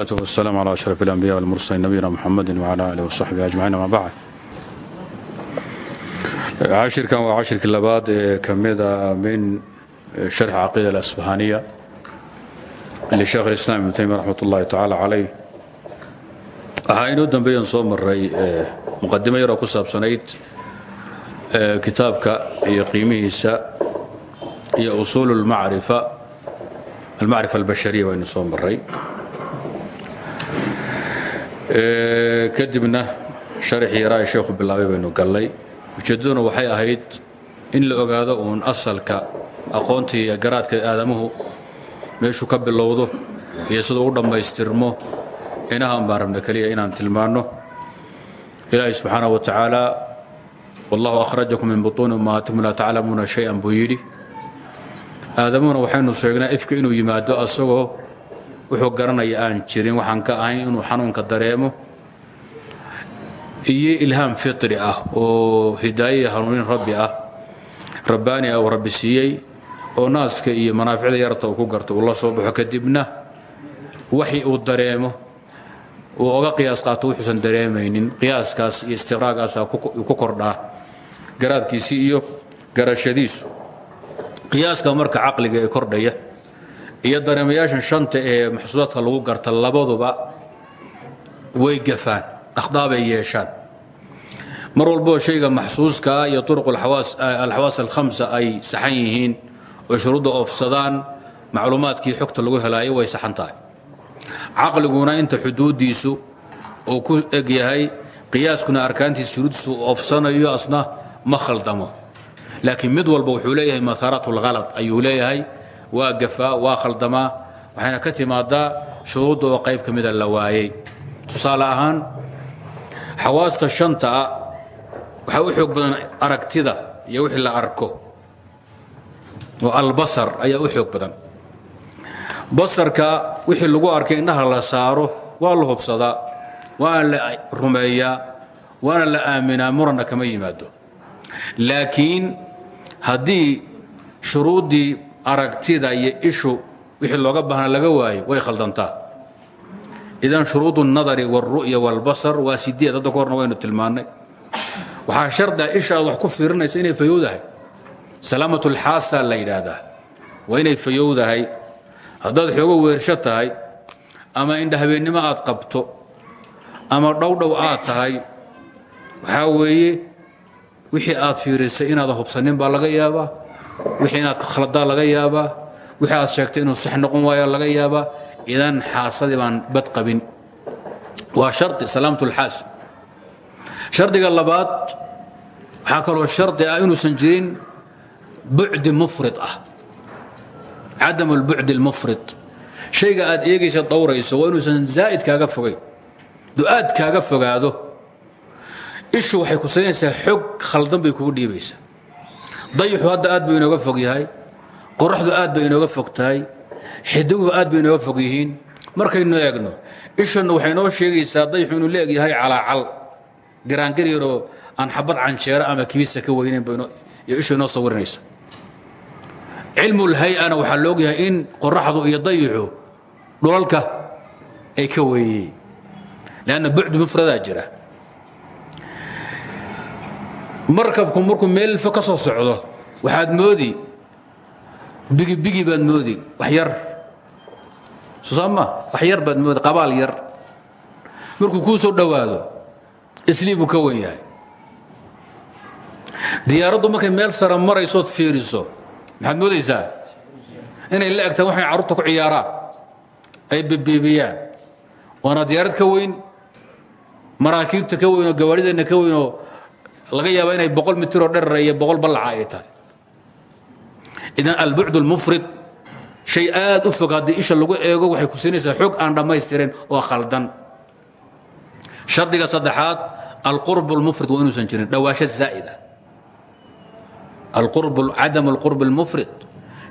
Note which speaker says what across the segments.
Speaker 1: wsalaam alaa ashraf alambiya walmursaliin nabiyina muxamedi wala aalihi wasaxbihi ajmaciin ama bacd cashirkan waa cashirkii labaad ee ka mida min sharx caqiida alasbahaniya lisheekh اlislaam ibn taymiya raxmat ullahi tacaala calayh waxaa inoo dambeeyan soo maray muqadimo yaroo ku saabsanayd kitaabka iyo qiimihiisa iyo usuul almacrifa albashariya baynu soo maray kadibna sharaxii yaraa ee sheekhu bilaabay baynu gallay. Ujeeddaduna waxay ahayd in la ogaado uun asalka aqoontii iyo garaadka aadamuhu meeshuu ka bilowdo iyo siduu u dhammaystirmo inahaan baan rabna inaan tilmaanno. Ilaahay subxaana wa tacaala wallahu akhrajakum min butuuni ummahaatikum laa taclamuuna shay-an buu yidhi. Aadamuhuna waxaynu sheegnaa ifka inuu yimaado asagoo wuxuu garanaya aan jirin waxaan ka ahayn inuu xanuunka dareemo. Iyo ilhaam fitri ah oo hidaaye hanuunin rabbi ah. Rabbaani ah uu rabbi siiyey oo naaska iyo manaaficda yarta uu ku garto uu la soo baxo kadibna waxi uu dareemo. Uu oga qiyaas qaato wuxuusan dareemaynin qiyaaskaas iyo istiqraagaasaa ku kordhaa garaadkiisii iyo garashadiisu. Qiyaaska marka caqliga ee kordhaya iyo dareemayaashan shanta ee maxsuudaadka lagu garta labaduba way gafaan akhdaabay yeeshaan. Mar walboo shayga maxsuuskaa iyo turuq alxawaas alhamsa ay saxan yihiin oo shuruudda oofsadaan macluumaadkii xogta lagu helaayo way saxan tahay. Caqliguna inta xuduuddiisu uu ku eg yahay qiyaaskuna arkaantiisa shuruuddiisu oofsanayo asna ma khaldamo. Laakiin mid walba wuxuu leeyahay mahaaraat اlhalad ayuu leeyahay waa gafaa waa khaldamaa waxayna ka timaadaa shuruudda oo qayb ka mida la waayey tusaale ahaan xawaasta shantaa waxaa u xoog badan aragtida iyo wixii la arko. Oo albasar ayaa u xoog badan. Basarka wixii lagu arkay indhaha la saaro waa la hubsadaa waana la rumeeyaa waana la aaminaa muranna kama yimaado. Laakiin haddii shuruuddii aragtida iyo ishu wixii looga baahna laga waayo way khaldantaa idan shuruud الnadari wاlru'ya wاlbasar waa sideed hadda ka horna waynu tilmaannay waxaa shardia isha aad wax ku fiirinaysa inay fayowdahay salaamaة اlxaasa la yidhaahdaa waa inay fayowdahay haddaad xoogo weersho tahay ama indhahabeennimo aad qabto ama dhowdhow aad tahay waxaa weeye wixii aad fiirisay inaadan hubsanin baa laga yaabaa wixii inaad khaladaad laga yaabaa wixii aad sheegtay inuu sax noqon waayo laga yaabaa idan xaasadii baan bad qabin. Waa shari salaamtu lxaasib shardiga labaad waxaa kaloo shardi ah inuusan jirin bucdi mufrid ah. Cadam اlbucdi اlmufrid shayga aad eegaysa dowrayso waa inuusan zaa'id kaaga fogayn du'aad kaaga fogaado. Ishu waxay kusaynaysaa xog khaldan bay kugu dhiibaysaa dayixu hadda aad buu inooga fog yahay qoraxdu aad bay inooga fog tahay xidiguhu aad bay inooga fog yihiin. Markaynu eegno ishannu waxay noo sheegaysaa dayixu inuu leeg yahay calaacal giraangir yaroo aan xabad canjeero ama kibisa ka weynayn ishu inoo sawirinaysa cilmulhay-ana waxaa la ogyahay in qoraxdu iyo dayixu dhulalka ay ka weeyeen. Leanna bucdu mufradaa jira markabku markuu meelfo ka soo socdo waxaad moodi. Bigibigi baad moodi wax yar. Sosaama wax yar baad moodi qabaal yar. Markuu kuu soo dhowaado islii buu ka wen yahay. Diyaaraddu markay meel sara maraysood fiiriso maxaad moodaysaa? Inay la egtaan waxay carruurta ku ciyaaraan ay bebeebiyaan waana diyaarad ka weyn maraakiibta ka weyn oo gawaadhideenna ka weyn oo laga yaaba inay boqol mitiroo dherara iyo boqol ballaca ay tahay idan albucd اlmufrid shay aad u fog haddii isha lagu eego waxay ku siinaysaa xog aan dhammaystirin oo khaldan shardiga saddexaad alqurb اlmufrid waa inuusan jirin dhawaasho zaa'ida cadam اlqurb اlmufrid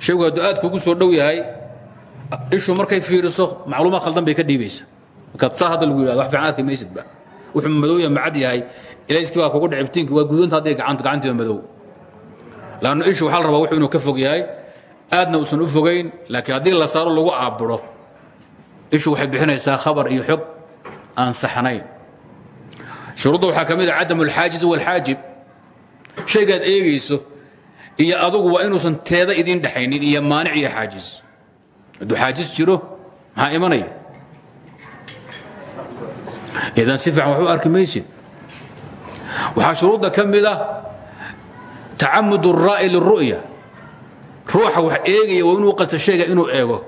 Speaker 1: shaygu hadduu aad kugu soo dhow yahay ishu markay fiiriso macluumaad khaldan bay ka dhiibaysa markaad saa hadda lagu yihahdo wax fiican arki maysidba wuxuu madowya macad yahay ilayskii baa kugu iftiinki waa gudunta gacantu gacantiiba madow. Lanno ishu waxaa la wuxuu ka fog yahay aadna uusan u fogayn laakiin haddii la saaro lagu aaburo ishu waxay bixinaysaa khabar iyo xog aan saxnayn shuruudda waxaa ka mid a cadam alxaajiz walxaajib shaygaad eegayso iyo adugu waa inuusan teeda idiin dhexaynin iyo maanic iyo xaajiz. Hadduu xaajiz jiro maxaa imanaya? Idan si fiican wax u waxaa shuruudda ka mid ah tacamud الraa'i liلru'ya ruuxa wax eegaya waa inuu qasta shayga inuu eego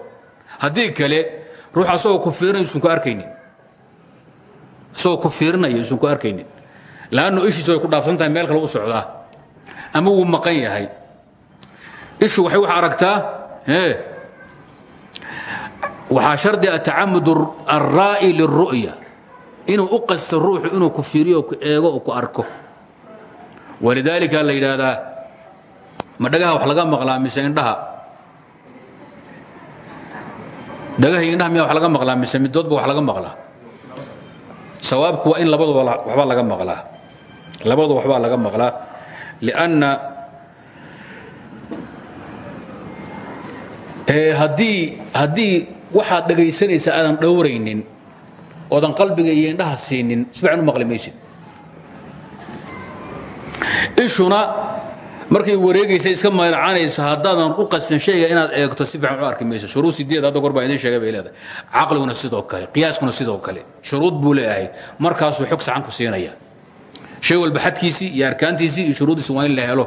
Speaker 1: haddii kale ruux asagoo ku fiirinayo usan ku arkaynin isagoo ku fiirinayo usan ku arkaynin laannu ishiisu way ku dhaafsan tahay meel kale u socdaa ama wuu maqan yahay ishu waxay wax aragtaa ee waxaa shardi a tacamud alraa'i liلru'ya inuu u qasto ruuxu inuu ku fiiriyo ku eego ku arko. Walidaalika la yidhaahdaa ma wax laga maqlaa mise indhaha? Dhagaha indhaha wax laga maqlaa mise midoodba wax laga maqlaa? Sawaabku waa in labaduba waxbaa laga maqlaa. Labadu waxbaa laga maqlaa lianna haddii haddii waxaad dhegaysanaysa aadan dhowraynin oodan qalbiga iyo indhaha siinin sifican u maqli maysid. Ishuna markay wareegaysa iska magacaanayso haddaadan u qastin shayga inaad eegto si fiican u arki mayso shuruud sideed hadda goor baa idin sheegay bay leedahay. Caqliguna sidoo kale qiyaaskuna sidoo kale. Shuruud buu leeyahay. Markaasuu xog saxan ku siinaya. Shay walba xadkiisii iyo arkaantiisii iyo shuruuddiisi waa in la helo.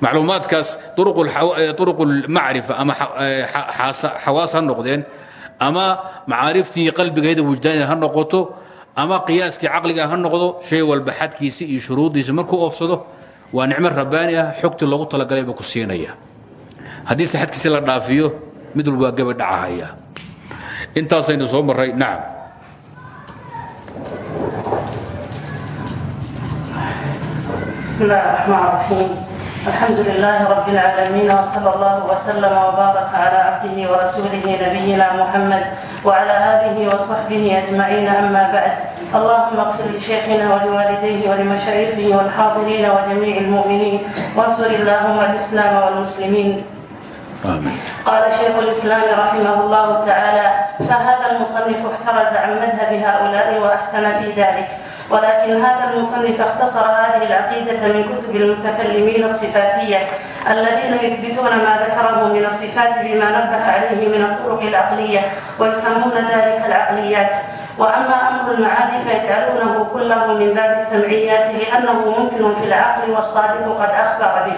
Speaker 1: Macluumaadkaas uruq ulmacrifa ama xawaas ha noqdeen ama macaariftii qalbigahayda wujdaan ha noqoto ama qiyaaskii caqliga ha noqdo shay walba xadkiisi iyo shuruuddiisi markuu oofsado waa nicmo rabbaani ah xogtii loogu talagalay buu ku siinaya. Haddiise xadkiisi la dhaafiyo mid walba waa gabadhacahaya intaasaynu soo marray nacam
Speaker 2: bismi illah raxmaan raxiim الحمد لله رب العالمين وصلى الله وسلم وبارك على عبده ورسوله نبينا محمد وعلى آله وصحبه أجمعين أما بعد اللهم اغفر لشيخنا ولوالديه ولمشايخه والحاضرين وجميع المؤمنين وانصر اللهم الإسلام والمسلمين
Speaker 1: آمين.
Speaker 2: قال شيخ الإسلام رحمه الله تعالى فهذا المصنف احترز عن مذهب هؤلاء وأحسن في ذلك ولكن هذا المصنف اختصر هذه العقيدة من كتب المتكلمين الصفاتية الذين يثبتون ما ذكره من الصفات بما نبه عليه من الطرق العقلية ويسمون ذلك العقليات وأما أمر المعاني فيجعلونه كله من باب السمعيات لأنه ممكن في العقل والصادق قد أخبر به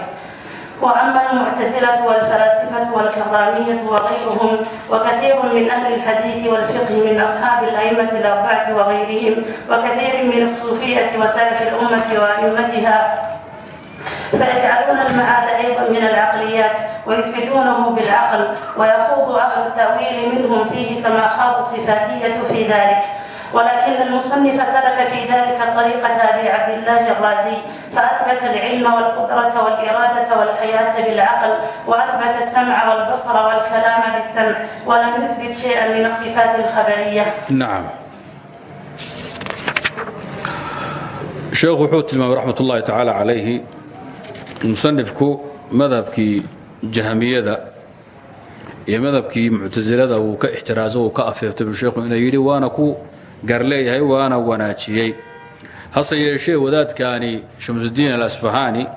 Speaker 2: وأما المعتزلة والفلاسفة والكرامية وغيرهم وكثير من أهل الحديث والفقه من أصحاب الأئمة الأربعة وغيرهم وكثير من الصوفية وسلف الأمة وأئمتها فيجعلون المعاد أيضا من العقليات ويثبتونه بالعقل ويخوض أهل التأويل منهم فيه كما خاض الصفاتية في ذلك ولكن المصنف سلك في ذلك طريقة أبي عبد الله الرازي فأثبت العلم والقدرة والإرادة والحياة بالعقل وأثبت السمع والبصر والكلام بالسمع ولم يثبت شيئا من الصفات الخبرية
Speaker 1: نعم sheekhu wuxuu tilmaamay raxmat ullaahi tacaala calayhi musanifku madhabkii jahamiyada iyo madhabkii muctasilada uu ka ixtiraaso uu ka afeeftay buu sheekhu inuu yidhi waana ku garleeyahay waana wanaajiyey. Hase yeeshee wadaadkaani shamsudiin alasfahaani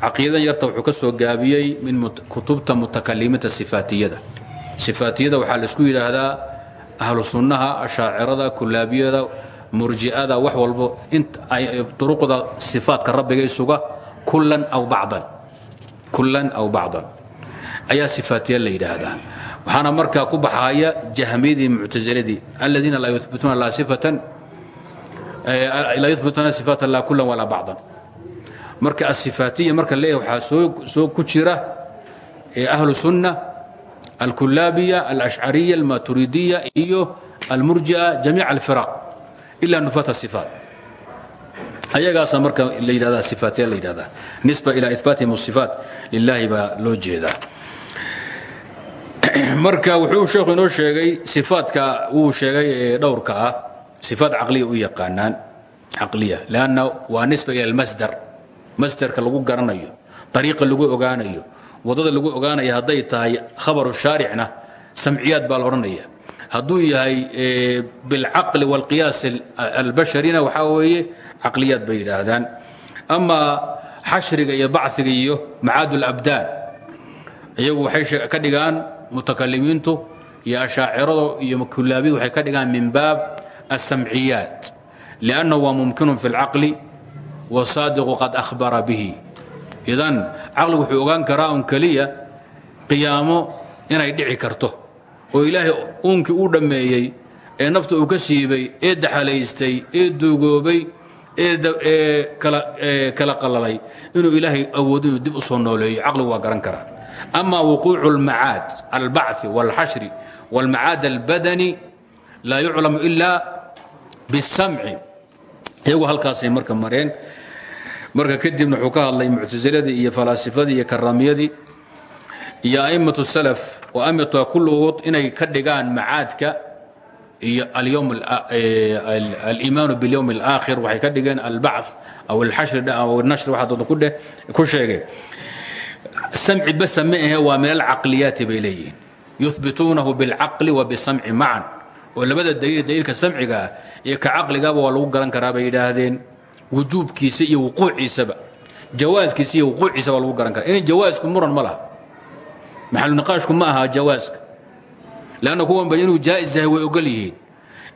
Speaker 1: caqiidan yarta wuxuu ka soo gaabiyey min kutubta mutakalimiinta sifaatiyada. Sifaatiyada waxaa la isku yidhaahdaa ahlu sunnaha ashaacirada kulaabiyada murji'ada wax walbo. Duruqda sifaatka rabbiga isuga kullan aw bacdan. Ayaa sifaatiya la yidhaahdaa waxaana markaa ku baxaya jahmiyadii muctasiladii aladiina laa yuhbituuna sifaatan laa kullan walaa bacdan. Marka asifaatiya marka leeyahay waxaa soo ku jira ahlu sunna alkulaabiya alashcariya almaturidiya iyo almurji'a jamiica alfiraq ila nufat asifaat ayagaasa marka la yidhahdaa sifaatiya la yidhahdaa nisba ila ihbaatihim asifaat lilahi baa loo jeedaa marka wuxuu sheekhu inoo sheegay sifaadka wuu sheegay ee dhowrka ah sifaat caqliya u yaqaanaan caqliya lanna waa nisba ila almasdar masdarka lagu garanayo ariiqa lagu ogaanayo waddada lagu ogaanaya hadday tahay khabaru shaaricna samciyaad baa la odhanaya hadduu yahay bilcaqli wاlqiyaas albasharina waxaa weeye caqliyaad bay yidhaahdaan. Ama xashriga iyo baciga iyo macaad اlabdaan iyagu waxay ka dhigaan mutakalimiintu iyo ashaaciradu iyo kulaabidu waxay ka dhigaan min baab asamciyaat liannahu waa mumkinun fi اlcaqli wasaadiqu qad ahbara bihi. Idan caqligu wuxuu ogaan karaa un keliya qiyaamo inay dhici karto oo ilaahay uunkii uu dhammeeyey ee nafta uu ka siibay ee daxalaystay ee duugoobay ee ee kala qalalay inuu ilaahay awood dib u soo nooleeyo. Caqligu waa garan karaa ama wuquucu اlmacaad albachi wاlxashri wاlmacaad albadani laa yuclamu ila biاsamci iyagu halkaasay marka mareen marka kadibna wuxuu ka hadlay muctasiladii iyo falaasifadii iyo karaamiyadii iyo a'immatu salaf oo amituha kullugood inay ka dhigaan macaadka iyo aliimaanu biاlyowm اlaakhir waxay ka dhigeen albacث aw alxashri aw nashr waxaa dooda ku dheh ku sheegay samci basa ma ahe waa min alcaqliyaati bay leeyihiin yuhbituunahu biاlcaqli wa bisamci macan oo labada daliil daliilka samciga ah iyo ka caqligaaba waa lagu garan karaa bay yidhaahdeen wujuubkiisa iyo wuquuciisaba jawaaskiisa iyo wuquuciisa waa lagu garan karaa in jawaasku muran ma laha maxalu niqaashku ma aha jawaaska leanna kuwan ba inuu jaa'is yahay way ogol yihiin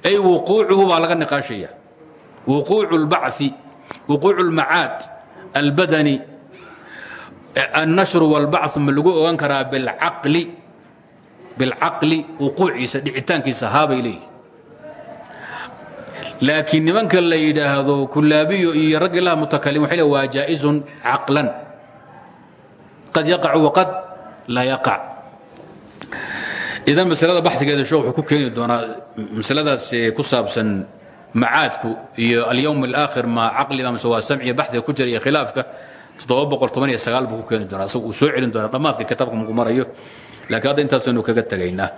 Speaker 1: ay wuquucuhu baa laga niqaashaya wuquucu اlbachi wuquucu اlmacaad albadani annashru walbacu ma lagu ogan karaa bilcaqli wuquuciisa dhicitaankiisa haabay leeyihi laakiin nimanka la yidhaahdo kulaabiyo iyo raggi laha mutakalim waxay le waa jaa'izun caqlan qad yaqacu waqad laa yaqac idan masalada baxigeeda sheekh wuxuu ku keeni doonaa masaladaas ku saabsan macaadku iyo alyowm alaakhir ma caqliga mase waa samciga baxiga ku jira iyo khilaafka buu ku keeni uu soo celin doonaa dhammaadka kitaabka markuu laakiin hadda intaasaynu kaga tegaynaa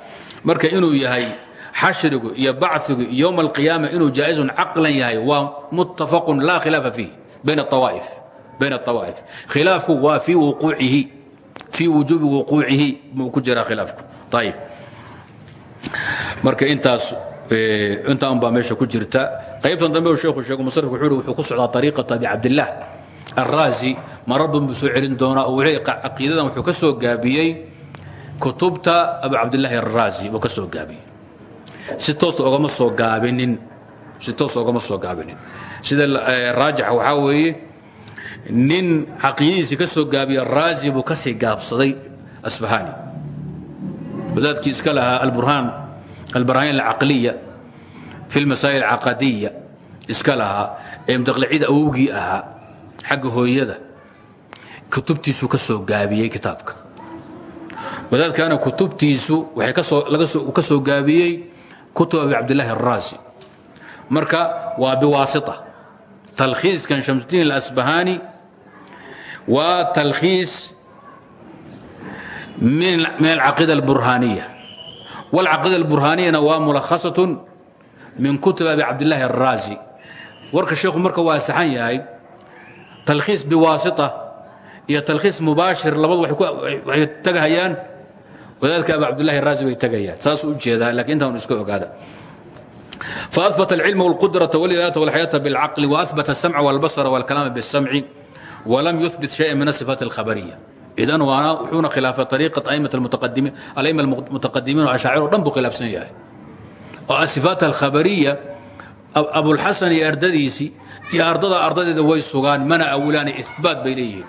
Speaker 1: marka inuu yahay xashrigu iyo bacigu iyo yowm alqiyaama inuu jaa'izun caqlan yahay waa muttafaqun laa khilaafa fiih bayna awaa'if bayna awaa'if khilaafku waa fii wuquucihi fii wujuubi wuquucihi buu ku jiraa khilaafku. Ayib marka intaas intaa unbaa meesha ku jirta. Qaybtan dambe sheekhu sheegu musarifku wuxuu ku socdaa ariiqata abi cabdillaah alraazi marar badan buu soo celin doonaa oo wuxuu caqiidadan wuxuu ka soo gaabiyey kutubta abu cabdillaahi alraazi buu ka soo gaabiyey. Si toos ogama soo gaabinin. Si toos ogama soo gaabinin. Sida raajixa waxaa weeye nin caqiidadiisii ka soo gaabiya raazi buu ka sii gaabsaday asbahani. Wadaadkii iska lahaa alburhaan albaraahin alcaqliya fi lmasaa'il alcaqadiya iska lahaa ee mudaqlicida awowgii ahaa xagga hooyada kutubtiisuu ka soo gaabiyey kitaabka. Wadaadkaana kutubtiisu waxay ka soo gaabiyey kutub abi cabdillaahi alraasi marka waa biwaasita. Talkhiiskan shamsudiin alasbahani waa talkhiis min alcaqiida alburhaaniya. Walcaqiida alburhaaniyana waa mulakhasatun min kutub abi cabdillaahi alraasi warka sheekhu marka waa saxan yahay talkhiis biwaasita iyo talkhiis mubaashir labadu waxay tagahayaan wadaadka abi cabdillahi araazi bay tagayaan saasuu u jeedaa lakiin intaan iska ogaada فأثبت العلم والقدرة والإرادة والحياة بالعقل وأثبت السمع والبصر والكلام بالسمع ولم يثبت شيئا من الصفات الخبرية إذن وانا وحونا خلاف طريقة أئمة المتقدمين الأئمة المتقدمين والأشاعرة دنبو خلاف سنية والصفات الخبرية أبو الحسن أردديسي iyo ardada ardadeeda way sugaan mana awlaani ibaat bay leeyihiin.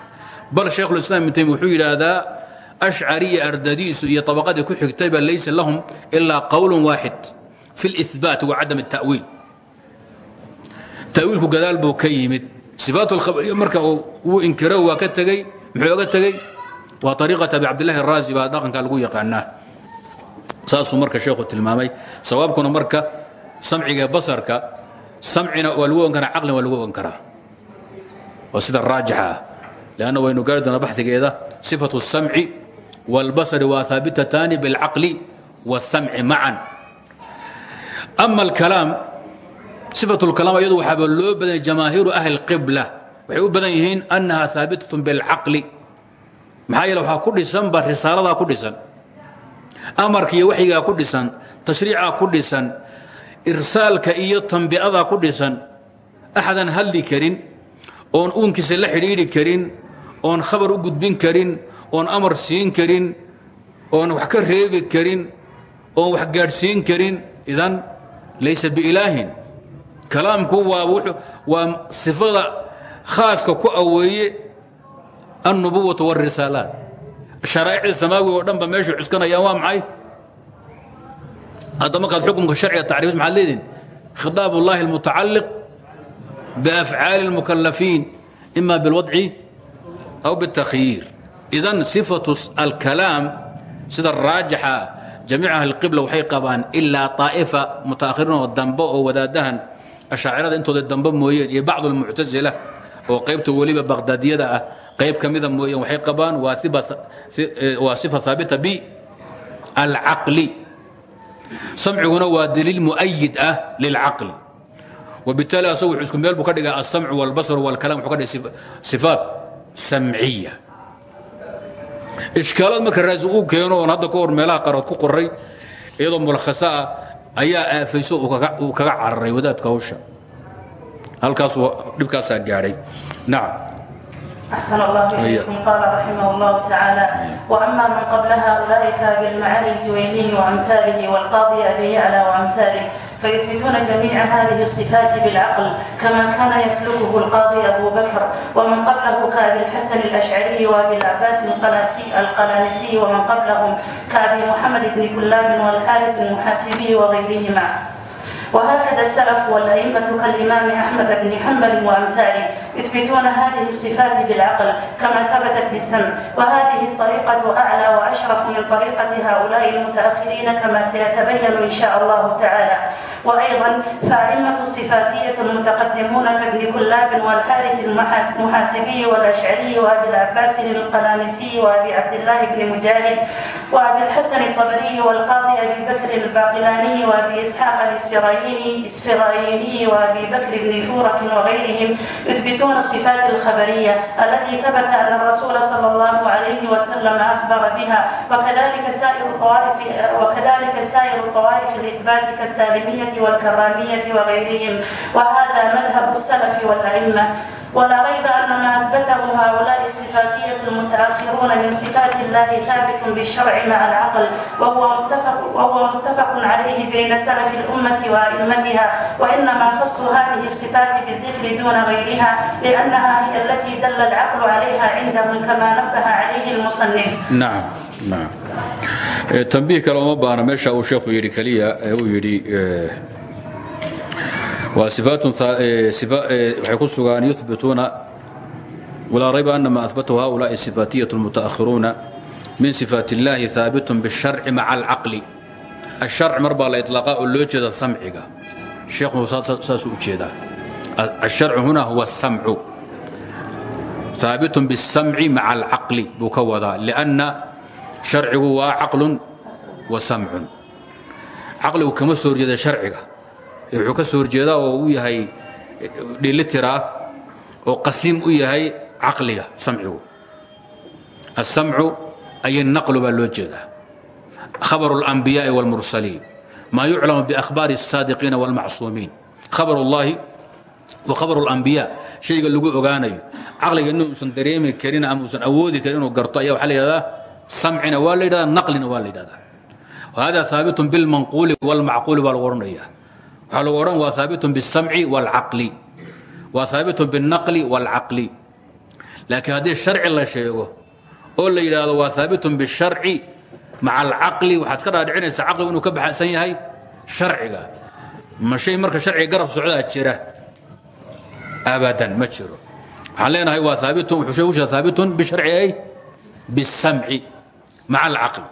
Speaker 1: Bal shaykhulislaam ibn taymiya wuxuu yidhaahdaa ashcariya ardadiisu iyo abaqadii ku xigtayba laysa lahum ilaa qowlun waaxid fi libaat wa cadam tawiil tawiilku gadaal buu ka yimid. Sifaat khabariya marka wuu inkiro waa ka tegey muxuu oga tegey? Waa ariiqat abi cabdillahi raazi baa dhaqanka lagu yaqaanaa. Saasuu marka sheekhu tilmaamay. Sawaabkuna marka samciga basarka قعناه ساسو مركا شيخ التلمامي صوابكنا مركا سمعك بصرك سمعنا والوو كان عقل والوو انكره وسيد الراجحة لأنه وين قال بحث كذا صفة السمع والبصر وثابتتان بالعقل والسمع معا أما الكلام صفة الكلام أيضا وحاب اللو بدن جماهير أهل القبلة وحيو بدن يهين أنها ثابتة بالعقل maxaa yeele waxaa ku dhisan ba risaalada ku dhisan amarka iyo waxyigaa ku dhisan tashriicaa ku dhisan irsaalka iyo tambi'adaa ku dhisan axadan hadli karin oon uunkiisa la xidhiidhi karin oon khabar u gudbin karin oon amar siin karin oon wax ka reebi karin oon wax gaadhsiin karin idan laysa biilaahin. Kalaamku waa waa sifada khaaska ku aweeye annubuwatu wاrisaalaat sharaa'icda samaawiga oo dhan ba meeshay cuskanayaan waa maxay hadda markaad xukumka sharciga tacriifid maxaad leedihin khiطaab اllahi اlmutacaliq biafcaali اlmukalafiin ima biاlwadci aw biاtakyiir idan sifatu alkalaam sida raajixa jamiic ahli qibla waxay qabaan ilaa طaa'ifa mutaahiriin oo dambe oo wadaadahan ashaacirada intooda dambe mooyeen iyo bacd اlmuctasila oo qaybta weliba baqdaadiyada ah qayb ka mida mooyeen waxay qabaan waa sifa haabita bialcaqli samciguna waa daliil mu'ayid ah lilcaqli wabitaali asagu isku meel buu ka dhigaa alsamcu walbasar walkalam wuxuu ka dhigay sifaat samciya. Ishkaalad marka raasi uu keeno oon hadda ka hor meelaha ku qoray iyadoo mulakhasa ah ayaa aafayso uu kaga cararay wadaadka hawsha. Halkaas dhibkaasaa gaadhay. Nacam
Speaker 2: أحسن الله إليكم قال رحمه الله تعالى وأما من قبل هؤلاء كأبي الجويني وأمثاله والقاضي أبي يعلى وأمثاله فيثبتون جميع هذه الصفات بالعقل كما كان يسلكه القاضي أبو بكر ومن قبله كأبي الحسن الأشعري وأبي العباس القلاسي القلانسي ومن قبلهم كأبي محمد بن كلاب والحارث المحاسبي وغيرهما وهكذا السلف والأئمة كالإمام أحمد بن حنبل وأمثاله يثبتون هذه الصفات بالعقل كما ثبتت بالسمع وهذه الطريقة أعلى وأشرف من طريقة هؤلاء المتأخرين كما سيتبين إن شاء الله تعالى وأيضا فأئمة الصفاتية المتقدمون كابن كلاب والحارث المحاسبي والأشعري وأبي العباس القلامسي وأبي عبد الله بن مجاهد وأبي الحسن الطبري والقاضي أبي بكر الباقلاني وأبي إسحاق الإسفرايني الطبراني السفرايني وابي بكر بن فوره وغيرهم يثبتون الصفات الخبرية التي ثبت أن الرسول صلى الله عليه وسلم أخبر بها وكذلك سائر الطوائف وكذلك سائر الطوائف الاثبات كالسالميه والكراميه وغيرهم وهذا مذهب السلف والأئمة ولا ريب أن ما أثبته هؤلاء الصفاتية المتأخرون من صفات الله ثابت بالشرع مع العقل وهو متفق, وهو متفق عليه بين سلف الأمة وأئمتها وإنما خص هذه الصفات بالذكر دون غيرها لأنها هي التي دل العقل عليها عندهم كما نبه عليه المصنف
Speaker 1: نعم نعم تنبيه كلام ما وشيخ يري كليا waxay ku sugaan yuhbituuna walaa rayba ana ma ahbatahu haulaai sifaatiyatu lmutaakhiruuna min sifaat illahi haabitun bisharci maca alcaqli asharc mar baa la iطlaaqa oo loo jeeda samciga. Sheekhu saasuu u huna huwa samcu. Haabitun bisamci maca alcaqli buu ka wadaa. Lianna sharcigu waa caqlun wa samcun. Caqligu kama soo horjeeda wuxuu ka soo horjeedaa oo u yahay dhilitiraa oo qasiim u yahay caqliga samcigu asamcu ay naqlu baa loo jeedaa khabaru اlanbiyaءi wاlmursaliin maa yuclamu biakhbaari الsaadiqiina wاlmacsuumiin khabar اllahi wa khabaru اlanbiya shayga lagu ogaanayo caqliga inuusan dareemi karin ama uusan awoodi karin inuu garto ayaa waxaa la yidhahdaa samcina waa la yidhahdaa naqlina waa la yidhahdaa hada haabitun bilmanquuli wاlmacquuli baa lagu odhanaya waxaa lagu odhan waa haabitun biاsamci wاlcaqli waa haabitun biالnaqli wاlcaqli laakiin haddii sharci la sheego oo la yidhaahdo waa haabitun biالsharci maca alcaqli waxaad ka dhaadhicinaysaa caqligu inuu ka baxsan yahay sharciga ma shay marka sharciga garab socdaa jira abadan ma jiro waxaan leenahay waa haabitun wuxuu sheegu jira haabitun bisharci ay biالsamci maca alcaqli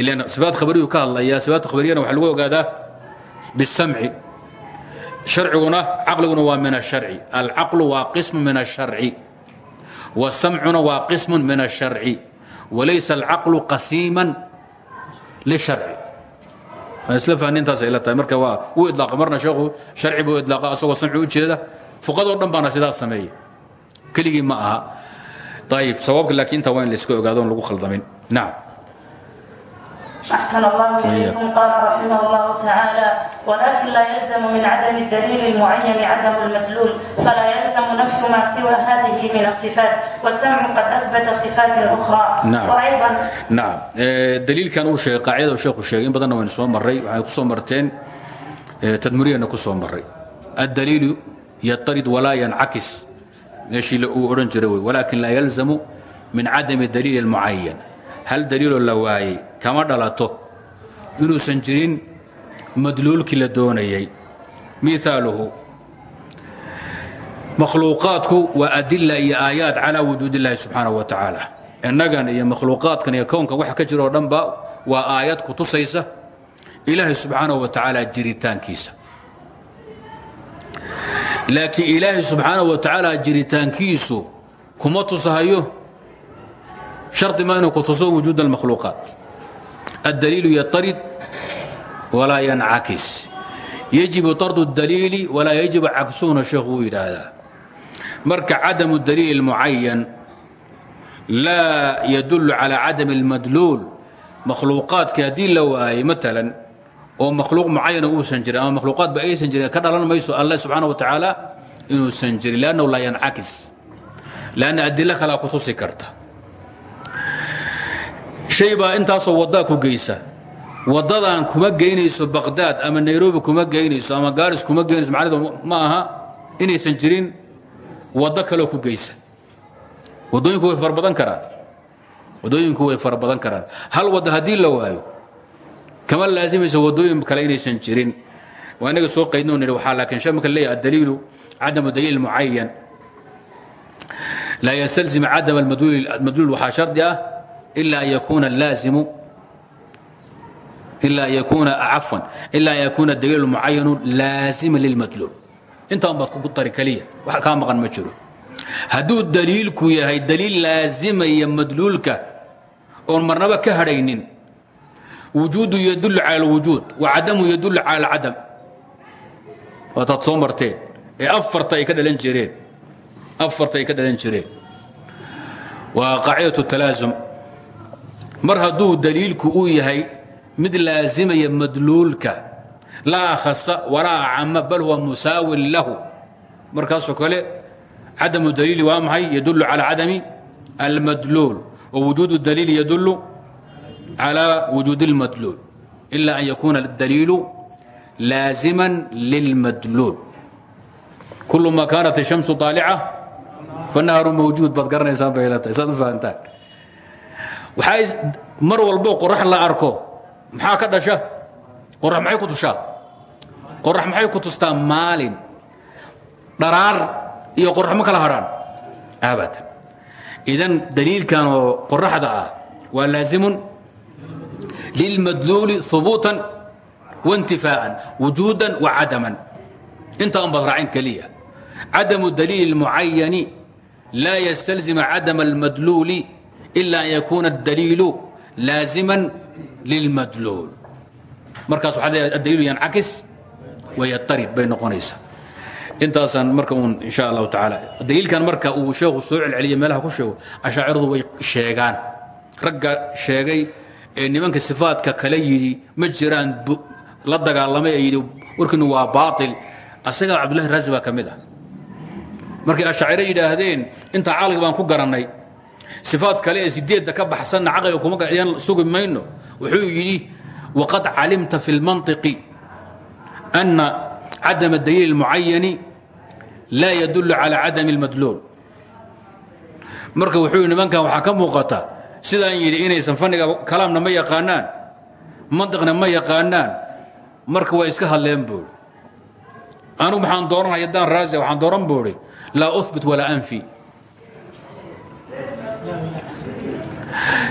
Speaker 1: ilan sifaat khabariyuu ka hadlayaa sifaat khabariyana waxaa lagu ogaadaa bisamci sharciguna caqliguna waa min asharci alcaqlu waa qismu min asharci wasamcuna waa qismu min asharci walaysa alcaqlu qasiiman lisharci isla fanintaas ila tahay marka waa uu idlaaqa marna sheekhu sharci buu idlaaqa asagoo samci u jeeda fuqadoo dhan baana sidaas sameeya keligii ma aha ayib sawaabka laakiin inta waa in la iska ogaado on lagu khaldamin nacam
Speaker 2: أحسن الله إليكم قال رحمه الله تعالى ولكن لا يلزم من عدم الدليل المعين عدم المدلول فلا يلزم نفي ما سوى هذه من الصفات والسمع قد أثبت صفات أخرى
Speaker 1: نعم.
Speaker 2: وأيضا
Speaker 1: nacam daliilkan uu sheegay qaacida uu sheekhu sheegay in badanna waynu soo marray waxay ku soo marteen tadmuriyana ku soo marray addaliilu yatarid walaa yancakis meeshii uu odhan jiray wey walaakin laa hal daliiloo la waayay kama dhalato. Inuusan jirin madluulkii la doonayay miaaluhu makhluuqaadku waa adilla iyo aayaad calaa wujuud illaahi subxaana wa tacaala. Innagan iyo makhluuqaadkan iyo kownkan wax ka jira oo dhanba waa aayad ku tusaysa ilaahay subxaanahu wa tacaala jiritaankiisa. Laakiin ilaahay subxaanahu wa tacaala jiritaankiisu kuma tusahayo shardi ma inuu ku tuso wujuud اlmakhluuqaat addaliilu yatarid walaa yancakis yajibu tardu اdaliili walaa yajibu cagsuhuna sheekhu wuu yidhaahdaa marka cadamu daliil mucayan laa yadullu calaa cadami اlmadluul makhluuqaadkii haddii la waayey maalan oo makhluuq mucayana uusan jirin ama makhluuqaadba aysan jirin ka dhalan mayso alle subxaana wa tacaala inuusan jirin lannahu laa yancakis lanna adilo kalaa ku tusi karta shay baa intaasoo waddaa ku geysa. Waddadan kuma geynayso baqhdaad ama nairobi kuma geynayso ama gaaris kuma geynayso macnaheedu ma aha inaysan jirin waddo kaloo ku geysa. Waddooyinku way fara badan karaan. Waddooyinku way fara karaan. Hal wadda haddii la waayo kama laasimayso waddooyin kale inaysan jirin. Waa soo qaydnoo nidhi waxaa laakiin shay marka leeyahay addaliilu cadamu daliil mucayan laa yastalzim cadam almadluul waxaa shardi ah ila an yakuna laazimu ila an yakuuna cafwan ila an yakuuna daliilu mucayanu laazima lilmadluul intaan baad kugu dari keliya wax kaa maqan ma jiro hadduu daliilku yahay daliil laazimaya madluulka oon marnaba ka hadhaynin wujuudu yadullu cala alwujuud wa cadamu yadullu cala alcadam waataad soo marteen ee aarta ay ka dhalan jireen afarta ay ka dhalan jireen waa qaacidatu talaasum mar hadduu daliilku uu yahay mid laazimaya madluulka laa khasa walaa cama bal huwa musaawin lahu markaasoo kale cadamu daliili waa maxay yadullu calى cadami almadluul wawujuud daliili yadullu calى wujuud اlmadluul ila an yakuuna daliilu laazima lilmadluul kul ma kaanat الshamsu طaalica fanahru mawjuud baad garanaysaan bay la tahay saad u fahantaan waxaa mar walbo qorax la arko maxaa ka dhasha? Qorax maxay ku tushaa? Qorax maxay ku tustaa maalin? Dharaar iyo qorax ma kala hadhaan abadan. Idan daliilkan oo qoraxda ah waa laazimun lilmadluuli hubuutan waintifaa'an wujuudan wa cadaman. Inta un baad raacin keliya. Cadamu daliili mucayani laa yastalzima cadama almadluuli إلا أن يكون الدليل لازما للمدلول markaas waxaa leeyahay الدليل ينعكس ويضطرب bay noqonaysaa intaasaan marka uun in sha allahu tacaala daliilkan marka uu sheekhu soo celceliya meelaha ku sheego ashaaciradu way sheegaan ragga sheegay ee nimanka sifaadka kale yidhi ma jiraan la dagaalamay ee yidhi warkiinu waa baaطil asaga cabdullahi raazi baa ka mid ah markay ashaaciro yidhaahdeen intaa caqliga baan ku garannay sifaad kale ee sideedda ka baxsanna caqliga kuma yan sugi mayno wuxuu yidhi waqad calimta fi اlmanطiqi أna cadam الdaliil الmucayani laa yadul calى cadam اlmadluul marka wuxuu yidhi nimankan waxaa ka muuqata sidaan yidhi inaysan fanniga kalaamna ma yaqaanaan mantiqna ma yaqaanaan marka waa iska hadleen buuri anugu maxaan dooranaya haddaan raasi waxaan dooran buuri laa uhbit walaa anfi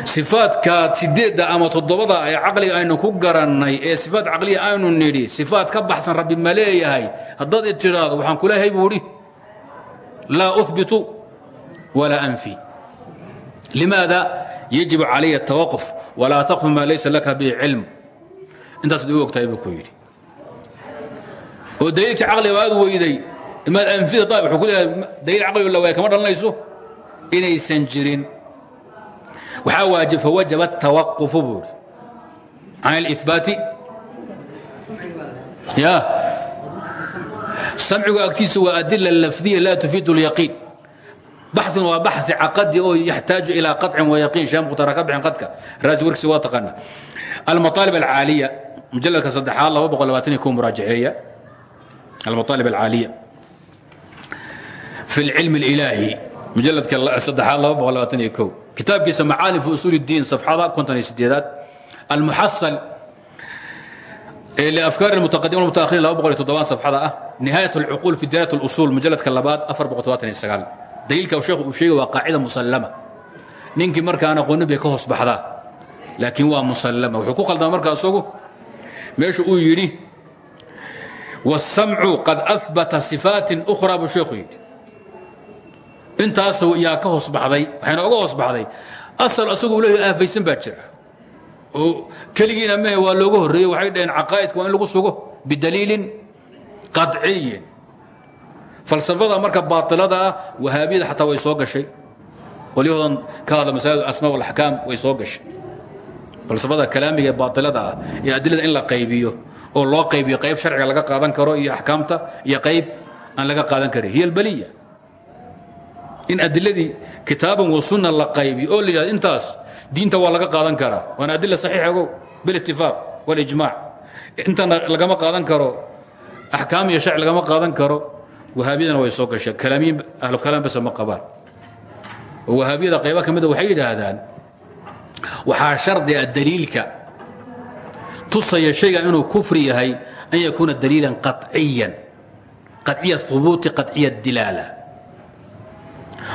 Speaker 1: Sifaadka sideedda ama toddobada ee caqliga aynu ku garannay ee sifaad caqliya aynu nidhi sifaad ka baxsan rabbi ma leeyahay. Haddaad tidhaahdo waxaan ku leeyahay buuhi laa uhbitu walaa anfi. Limaada yajibu calaya tawaquf walaa taqfu maa laysa laka bihi cilm intaasaad u ogtahay buu ku yidhi. Oo daliilkii caqliga aad weyday. Imaad anfida daliil caqligu la waaya kama dhalanayso inaysan jirin waxaa waajib fawajaba tawaqufu buuri can اlإثbaati ya samcigu agtiisa waa adila lafdiya laa tufiid اlyaqiin baxin waa baxi caqadi oo yaxtaaju ilaa qaطcin wayaqiin shan mukhtaara ka bixin qadka raasi warkiisa waa taqaana almaطaalib alcaaliya mujaladka saddexaad laba boqol labaatan iyo ko muraajaceeya almaطaalib alcaaliya fi اlcilm اlilaahi mujaladka saddexaad laba boqol labaatan iyo ko kitaabkiisa macaalim fi usuul اdiin safxada konton iyo sideedaad almuxasal لأfكاar المتقدمين والمتأخرين laba boqol iyo toddobaan safxada ah نihaaيaة الcuquل في dirاية الأصuل mujaladka labaad afar boqol todobaatan iyo sagaal daliilka sheekhu uu sheegay waa qaacida musallama ninkii markaan aqoonin bay ka hoos baxdaa laakiin waa musallama wuxuu ku khaldama marka isagu meeshu uu yidhi والsamcu qad أثbata صifaaت أخرى buu sheekhu yidhi intaas yaa ka hoos baxday waxayna oga hoos baxday. Asal isagu leeyahy aafaysan baa jira. Oo keligiina mehe waa looga horreeyey waxay dhaheen caqaa'idka waa in lagu sugo bidaliilin qaطciyin falsafada marka baailada ah wahaabiyada xataa way soo gashay. Qolyahoodan ka hadla masaa'il asmaa walaxkaam way soo gashay. Falsafada kalaamiga ee baailada ah ee adilada in la qaybiyo oo loo qaybiyo qayb sharciga laga qaadan karo iyo axkaamta iyo qayb aan laga qaadan karin. Hiy albaliya in adiladii kitaaban wa sunna la qaybiyo oo la intaas diinta waa laga qaadan karaa. Waana adila saxiixa ogow bilitifaaq walijmaac intana lagama qaadan karo axkaam iyo sharci lagama qaadan karo wahaabiyadana way soo gashay kalaamiin ahlu kalaam basa ma qabaan. Oo qayba ka mida waxay yidhaahdaan waxaa shardi ah daliilka. Tusaya inuu kufri yahay an yakuuna daliilan qaciyan qaciya hubuuti qaciya dilaala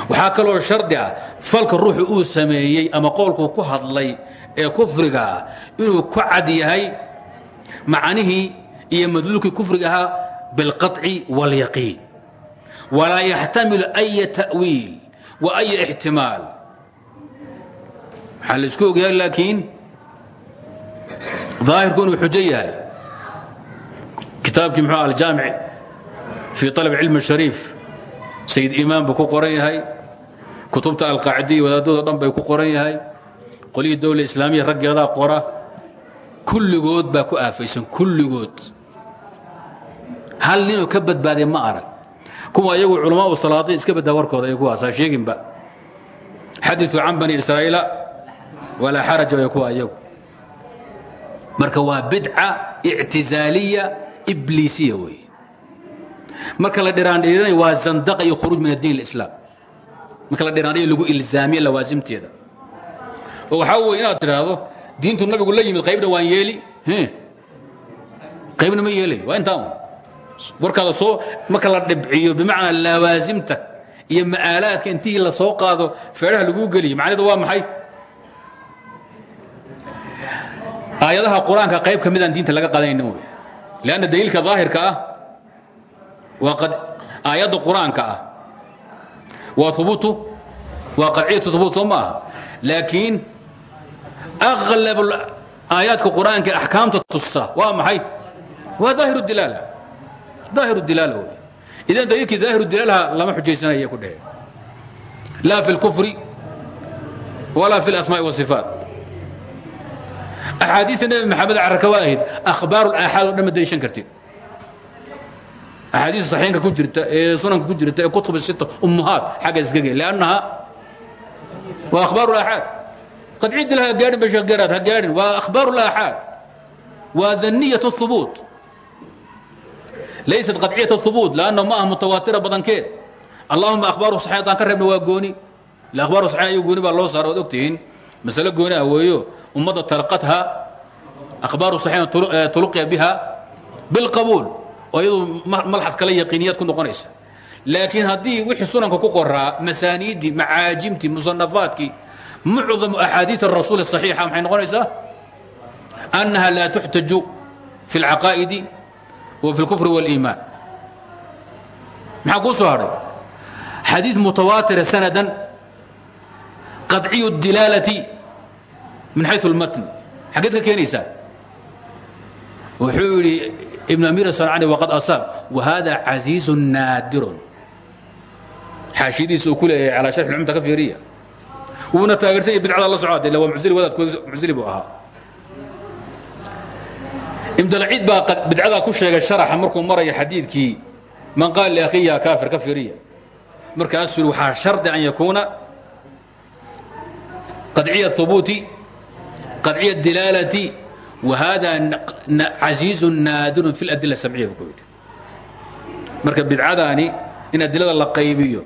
Speaker 1: waxaa kaloo shardi ah falka ruuxu uu sameeyey ama qowlkuu ku hadlay ee kufriga ah inuu ku cad yahay macnihii iyo madluulkii kufriga ahaa bilqaطci wاlyaqiin walaa yaxtamilu أya ta'wiil wa أya ixtimaal waxaa la isku ogyahay laakiin daahirku inuu xujo yahay kitaabkii mxuu aljaamic fii طalab cilm الshariif sayid imaan buu ku qoran yahay. Kutubta alqaacidiya wadaadoodo dhan bay ku qoran yahay. Qolyihii dowla islaamiya raggeedaa qora. Kulligood baa ku aafaysan kulligood. Hal ninuu ka badbaaday ma arag. Kuwa iyagu culamaau salaatiin iska baddaa warkooda iyo kuwaas ha sheeginba. Xadiu can bani israa'iila walaa xaraja way kuwa iyagu marka waa bidca ictizaaliya ibliisiya marka la dhiraandhirinay waa zandaqa iyo khuruuj min addiin اlislaam marka la dhiraandhiyo lagu ilzaamiye lawaasimteeda oo waxaa weye inaad tidhaahdo diintu nabigu la yimid qaybna waan yeeli. Qaybna ma yeelay waa intaan. Warkaada soo marka la dhibciyo bimacnaa lawaasimta iyo ma'aalaadka intii la soo qaado feedhaha laguu geliyo. Macnaheedu waa maxay? Aayadaha qur'aanka qayb ka midaan diinta laga qadanaynin wey lanna daliilka daahirka ah aayadda qur-aanka ah waa ubuutu waa qadciyatu hubuut soo ma aha laakiin aklab aayaadka qur-aanka axkaamta tusta waa maxay waa daahir dilaala daahir dilaala wey idan daliilkii daahiru dilaalaha lama xujaysanaya ku dhehe laa fi اlkufri walaa fi اlasmaaءi wالصifaat axaadiista nebi maxamed cararka waa ahayd akhbaar اlaaxaad o dhan ma daliishan kartid axaadiista saxiinka ku jirta ee sunanka ku jirta ee kutub sita ummahaat xagga iskaga lannaha waa akhbaar اlaaxaad qadcidil ha gaadhin ba sheekh garaad ha gaadhin waa akhbaar اlaaxaad waa daniyaة الhubuut laysat qadciyaة الhubuut lanna ma aha mutawaatira badankeed allahuma akhbaaru saxiix haddaan ka reebna waa gooni ila akhbaaru saxiix iyo gooni baa loo saara ood ogtihiin masale gooni ah weeyo ummadda talaqatha akhbaaru saxiixna tuluqiya biha bilqabuul oo iyadu malxad kale yaqiiniyaad ku noqonaysa laakiin haddii wixii sunanka ku qoraa masaaniiddii macaajimtii musanafaadkii mucdamu axaadiid arasuul saxiixa maxay noqonaysaa annaha laa tuxtaju fi اlcaqaa'idi wa fi اlkufri wاliimaan maxaa kuu soo hadhay xadiid mutawaatira sanadan qadciyu اdilaalati min xayu اlmatn xaggeed ka keenaysaa wuxuu yidhi ibn amir sancani waqad asaab wahada casiizu naadirun xaashiyadiisa uu ku leeyahay calaa sharxi cumta ka fiiriya. Wuuna taageersan yahy bidcada la socda illa waa mucili wadaad mucili buu ahaa. Ibdalciid baa bidcadaa ku sheegay sharaxa markuu maraya xadiidkii man qaala liakhihi ya kaafir ka firiya markaasuu waxaa shardi an yakuuna qadciya hubuuti qadciya dilaalati wa hada casiizu naadirun fi ladila samciya buu ku yidhi marka bidcadaani in adilada la qaybiyo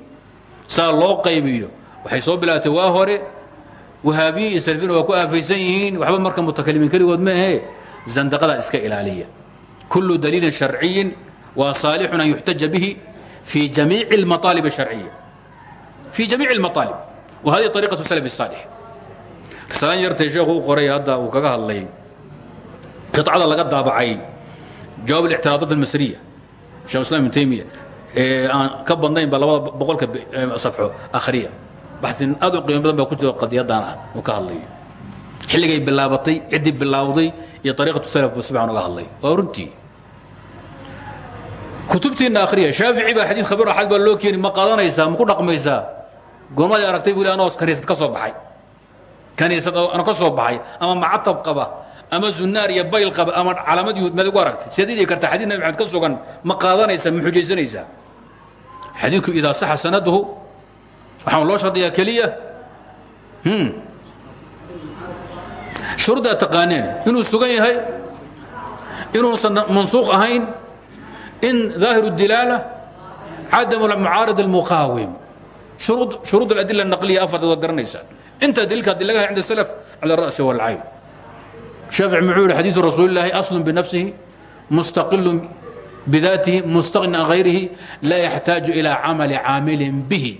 Speaker 1: saa loo qaybiyo waxay soo bilaabatay waa hore wahaabiye iyo salfiin waa ku aafaysan yihiin waxba marka mutakalimiin keligood ma ahee zandaqada iska ilaaliya kullu daliilin sharciyin waa saalixun an yuxtaja bihi fi jamiici اlmaطaalib الsharciya fi jamiici اlmaطaalib wa hadihi طariiqaة salaf الsaalix risaalan yartay sheekhu u qoray hadda uu kaga hadlay qicada laga daabacay jawaab اlictiraadaat اlmasriya shekh islam ibn taymiya ee ka badnayn ba labada boqolka safxo akhriya. Baxtin aad u badan baa ku jiro qadiyadan ah ka hadlayo xilligay bilaabatay ciddii bilaawday iyo ariiqatu salaf buu si fiican uga hadlay. Waa runtii kutubtiinna akhriya shaafici baa xadiid khabiir axad baa loo ma qaadanaysaa ma ku dhaqmaysaa? Aragtay buu anoo kaniisad ka soo baxay. Kaniisad ano ka soo baxay ama macatab qaba ama zunaar iyo bayl qaba ama calaamad yuhud maad ugu aragtay. Siad idi nabi maxamed ka sugan ma qaadanaysaa ma xujaysanaysaa xadiidku idaa sanaduhu waxaa loo shardiyaa keliya. Hmm. Shuruudaa taqaaneen inuu sugan yahay inuusan mansuuq ahayn in daahiru dilaala cadamu mucaarid almuqaawim. Shuruud aladila naqliya afartaad garanaysaa intaa daliilka haddii laga hay cnd slaf cala ara'si shaafici muxuu yihi xadiidu rasuuli اllahi aslu binafsihi mustaqilu bidaatihi mustaqnin can hayrihi laa yaxtaaju ilى camali caamilin bihi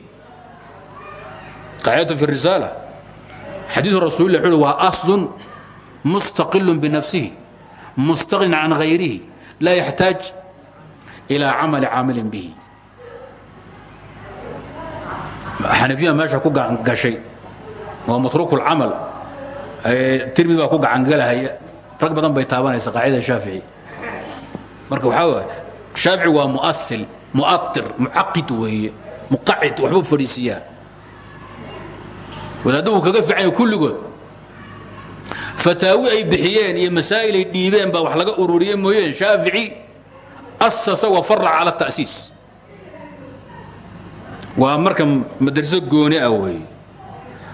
Speaker 1: qaacidatu fi الrisaala xadiidu rasuuli lah wuxuu waa aslun mustaqilu binafsihi mustaqnin can hayrihi laa yaxtaaj ilى camali caamilin bihi xanafiya meesha ku gashay waa matruuk اlcamal tirmid baa ku gacangalahaya. Rag badan bay taabanaysa qaacidada shaafici. Marka waxaa waay shaafici waa muasil muair mucaqid weeye. Muqacid waxbuu fadhiisiiyaa wadaadda uu kaga fiicanya kulligood. Fataawi ay bixiyeen iyo masaa'il ay dhiibeen baa wax laga ururiye mooyeen. Shaafici asasa wa farac cala الta'siis waa marka madraso gooni ah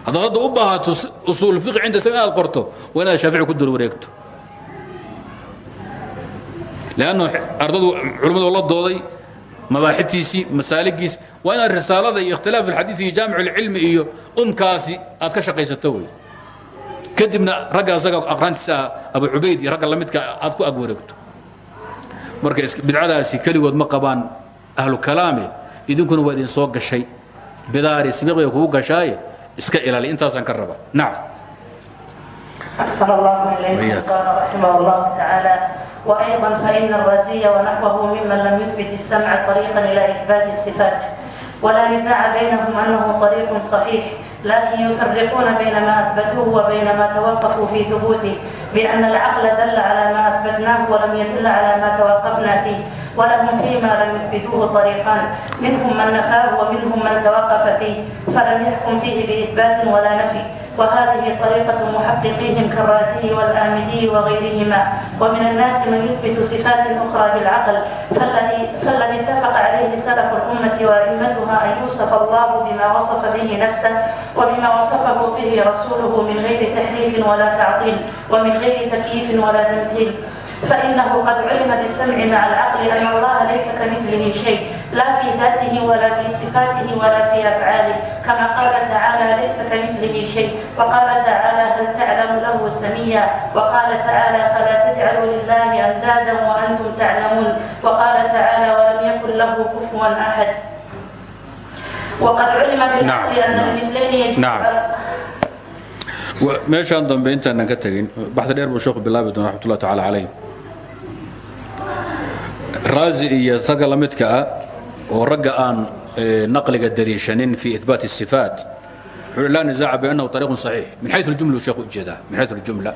Speaker 1: haddaad hadda u baahato usuul fiqi cinda sa inaad qorto waa inaad shaafici ku dul wareegto leannu ardadu culimmadu la dooday mabaaxibtiisii masaaligiis waa inaad risaalada iyo ikhtilaaf alxadiid iyo jaamic اlcilmi iyo umkaasi aad ka shaqaysato wey. Kadibna ragga asaga aqraantiisa ah abu cubayd iyo ragga lamidka aad ku ag wareegto. Marka bidcadaasi keligood ma qabaan ahlu kalaame idinkuna waa idin soo gashay. Bidaari sibiiq bay kugu gashaaye iska ilaali intaasaan ka raba nacam
Speaker 2: أحسن الله إليه قال رحمه الله تعالى وأيضا فإن الرازي ونحوه ممن لم يثبت السمع طريقا إلى إثبات الصفات ولا نزاع بينهم أنه طريق صحيح لكن يفرقون بين ما أثبتوه وبين ما توقفوا في ثبوته بأن العقل دل على ما أثبتناه ولم يدل على ما توقفنا فيه ولهم فيما لم يثبتوه طريقان منهم من نفاه ومنهم من توقف فيه فلم يحكم فيه بإثبات ولا نفي وهذه طريقة محققيهم كالرازي والآمدي وغيرهما ومن الناس من يثبت صفات أخرى بالعقل فالذي, فالذي اتفق عليه سلف الأمة وأئمتها أن يوصف الله بما وصف به نفسه وبما وصفه به رسوله من غير تحريف ولا تعطيل ومن غير تكييف ولا تمثيل فإنه قد علم بالسمع مع العقل أن الله ليس كمثله شيء لا في ذاته ولا في صفاته ولا في أفعاله كما قال تعالى ليس كمثله شيء وقال تعالى هل تعلم له سميا وقال تعالى فلا تجعلوا لله أندادا وأنتم تعلمون وقال تعالى ولم يكن له كفوا أحد وقد علم بالعقل أن المثلين يجب
Speaker 1: نعم. meeshaan dambe intaanan ka tegin baxdi dheer buu sheekhu bilaabi doona raxmat ullah tacaala calayh raazi iyo saga la midka ah oo ragga aan naqliga dariishanin fi ihbaat الsifaat wuxuu laa nisaaca biannahu طariiqun صaxiix min xayu اljumla sheekhu ujeedaa min xayu اljumla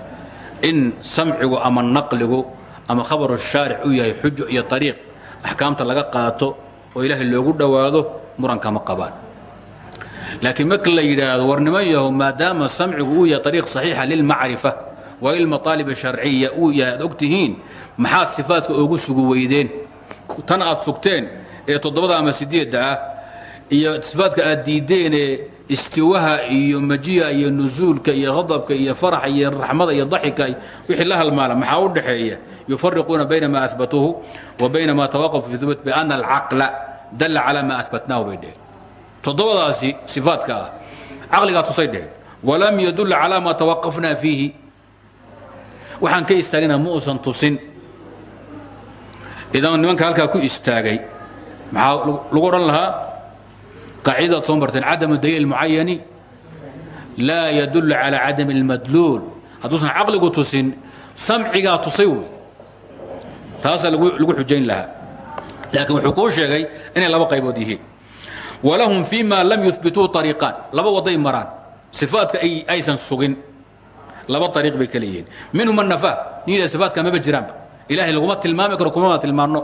Speaker 1: in samcigu ama naqligu ama khabaru shaaric uu yahay xujo iyo طariiq axkaamta laga qaato oo ilaahay loogu dhowaado murankama qabaan laakiin marka la yidhaahdo war niman yahow maadaama samcigu uu yahay ariiq saxiixa lilmacrifa waa ilmaaalib sharciya uu yahay ad og tihiin maxaad sifaatka ugu sugu weydeen tan aad sugteen ee toddobada ama sideedda ah iyo sifaatka aad diiddeenee istiwaha iyo majiya iyo nusuulka iyo hadabka iyo faraxa iyo raxmada iyo daxika wixii la halmaala maxaa u dhaxeeya? Yufariquuna bayna ma abatuuhu wa bayna ma tawaqafu fi hubut biana alcaqla dalla calaa ma abatnaahu bay dheheen toddobadaasi sifaadka ah tusay dheheen walam yadulla calaa ma tawaqafnaa fiihi. Waxaan ka istaagina ma tusin idan nimanka halkaa ku istaagay maxaa lagu odhan lahaa? Qaacidadaad soo marteen cadamu daliil mucayani laa yadullu calaa cadami اlmadluul hadduusan caqligu tusin samcigaa tusay wey. Taasaa lagu xujayn lahaa. Laakiin wuxuu kuu sheegay inay laba qaybood yihiin. Walahum ma lam yuhbituu ariiqaan laba waday maraan sifaatka aysan sugin. Laba ariiq bay ka leeyihiin minhum annafaa niyada sifaatka maba ilahay laguma tilmaami karo kumama tilmaanno.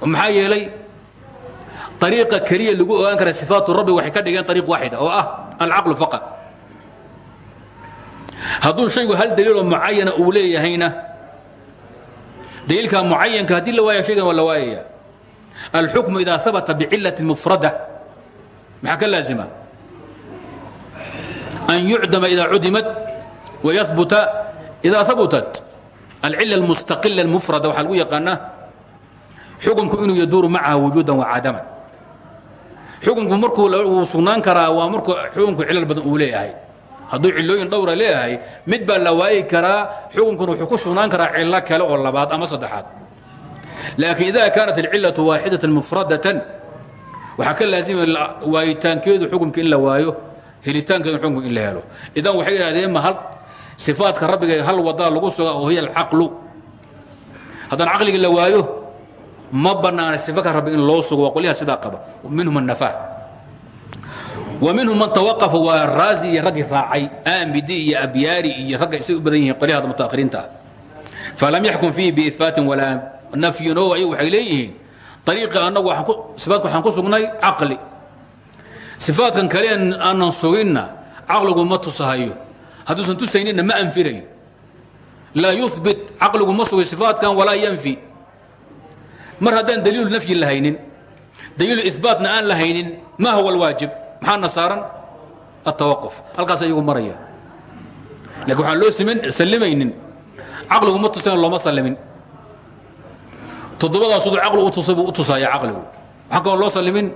Speaker 1: Maxaa yeelay ariiqa keliya lagu ogaan kara sifaatu rabbi waxay ka dhigeen ariiq waaxida oo ah alcaqlu faqat. Hadduu shaygu hal daliiloo mucayana uu leeyahayna daliilka mucayanka haddii la waaya shaygan waa la waayaya alxukmu ida habata bicilatin mufrada maxaa laazima? An yucdama ida cudimat wayahbuta ida habutat alcila almustaqila almufrada waxaa lagu yaqaanaa xukunku inuu yaduuru macaha wujuudan wacadaman xukunku markuu wuu sugnaan karaa waa markuu xukunku cilal badan uu leeyahay hadduu cilooyin dhowra leeyahay mid baa la waayi karaa xukunkuna wuxuu ku sugnaan karaa cillo kale oo labaad ama saddexaad laakiin ida kaanat alcilatu waaxidatan mufradatan waxaa ka laazima waayitaankeedu xukunka in la waayo helitaankeedu xukunka in la helo idan waxay hal sifaadka rabbiga hal wadaa lagu suga oo hiya alcaqlu. Haddaan caqligii la waayo ma bannaana sifaka rabbi in loo sugo. Waa qolyaha sidaa qaba. Minhum annafaa wa minhum man tawaqafa. Waa raazi iyo raggii raacay. Aamidi iyo abyaari iyo ragga isay u badan yihiin qolyaha mutaahiriinta ah falam yaxkum fiihi biihbaatin walaa nafyin oo ayagu waxay leeyihiin ariiqi annagu sifaadka waxaan ku sugnay caqli. Sifaadkan kale aanan suginna caqligu ma tusahayo hadduusan tusayninna ma anfirayo laa yuhbit caqligu ma sugay sifaadkan walaa yanfi. Mar haddaan daliilu nafyi la haynin daliilu ihbaatna aan la haynin ma huwa alwaajib maxaana saaran altawaquf halkaas ayagu maraya. Lakin waxaan loo sallimaynin. Caqligu ma tusayn sallimin. Toddobadaas uduu caqligu u tusay buu u tusaaya caqligu. Loo sallimin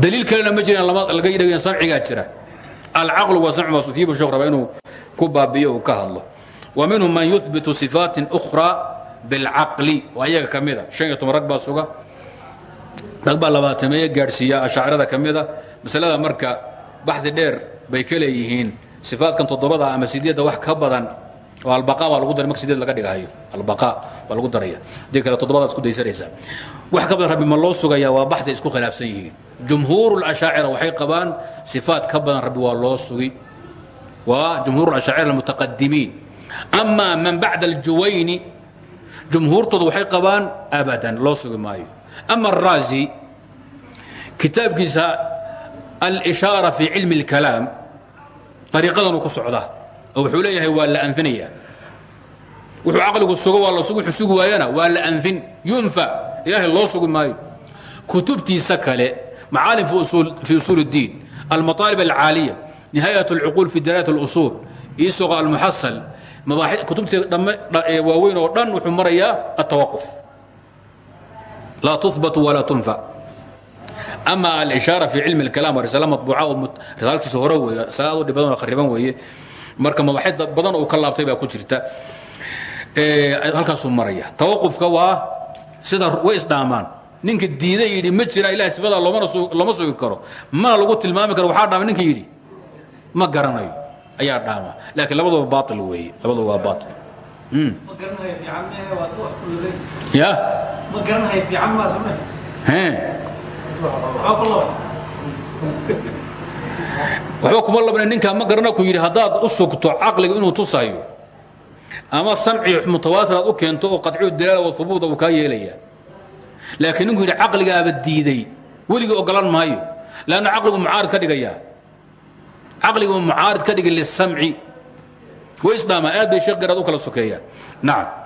Speaker 1: daliil kalena ma jiraan laga dhagayn samcigaa jira samcu masufiibu sheekh raba inuu ku baabiyo uu ka hadlo wa minhum man yuhbitu sifaatin ukhra bilcaqli waa iyaga ka mida shan iyo toban rag baa suga rag baa labaatameeye gaadhsiiya ashaacirada ka mida masalada marka baxdi dheer bay ka leeyihiin sifaadkan toddobada ama sideedda wax ka badan oo albaqa baa lagu daray marka sideed laga dhigahayo albaqa baa lagu daraya haddii kale toddobadaad isku daysanaysaa wax ka badan rabbi ma loo sugaya waa baxday isku khilaafsan yihiin. Jumhuur اlashaacira waxay qabaan sifaat ka badan rabbi waa loo sugi waa jumhuur ashaacira almutaqadimiin. Ama man bacda aljuwayni jumhuurtooda waxay qabaan abadan loo sugi maayo. Ama araazi kitaabkiisa alishaara fi cilmi اlkalaam ariiqadanuu ku socdaa oo wuxuu leeyahay la anfinaya wuxuu caqligu sugo waa la wuxuu sugi waayana waa la anfin yunfa ilaahay loo sugi maayo kutubtiisa kale macaalim fi usuul الdiin almaطaalib alcaaliya nihaayat اlcuquul fi diraayat اlusuul isoqa almuxasal kutubtiisa waaweyn oo dhan wuxuu marayaa atawaquf laa tuhbat walaa tunfa ama alishaara fi cilmi اlkalaam waa risaalo maطbuuca oo risaalkiisa hore weeye risaalad u dhibadan oo khariban weeye marka mabaxid badan uu ka laabtay baa ku jirta halkaasuu maraya tawaqufka waa sida way isdhaamaan ninka diida yidhi ma jira ilahay sifada looma sugi karo. Mana lagu tilmaami karo waxaa dhaama ninka yidhi. Ma garanayo ayaa dhaama. Laakiin labaduba baail weeye labaduba waa baail ya? Waxba kuma labna ninkaa ma garana ku yidhi haddaad u sugto caqliga inuu tusayo ama samci mutawaatir aad u keento oo qaطciyu dalaala wa hubuuda uu kaa yeelaya laakiin ninku yidhi caqligaaba diiday. Weligii ogolan maayo. Lanna caqligu mucaarid ka dhigaya caqligu mucaarid ka dhigi lisamci way isdhaamaa aad bay sheekh u kala sokeeyaan nacam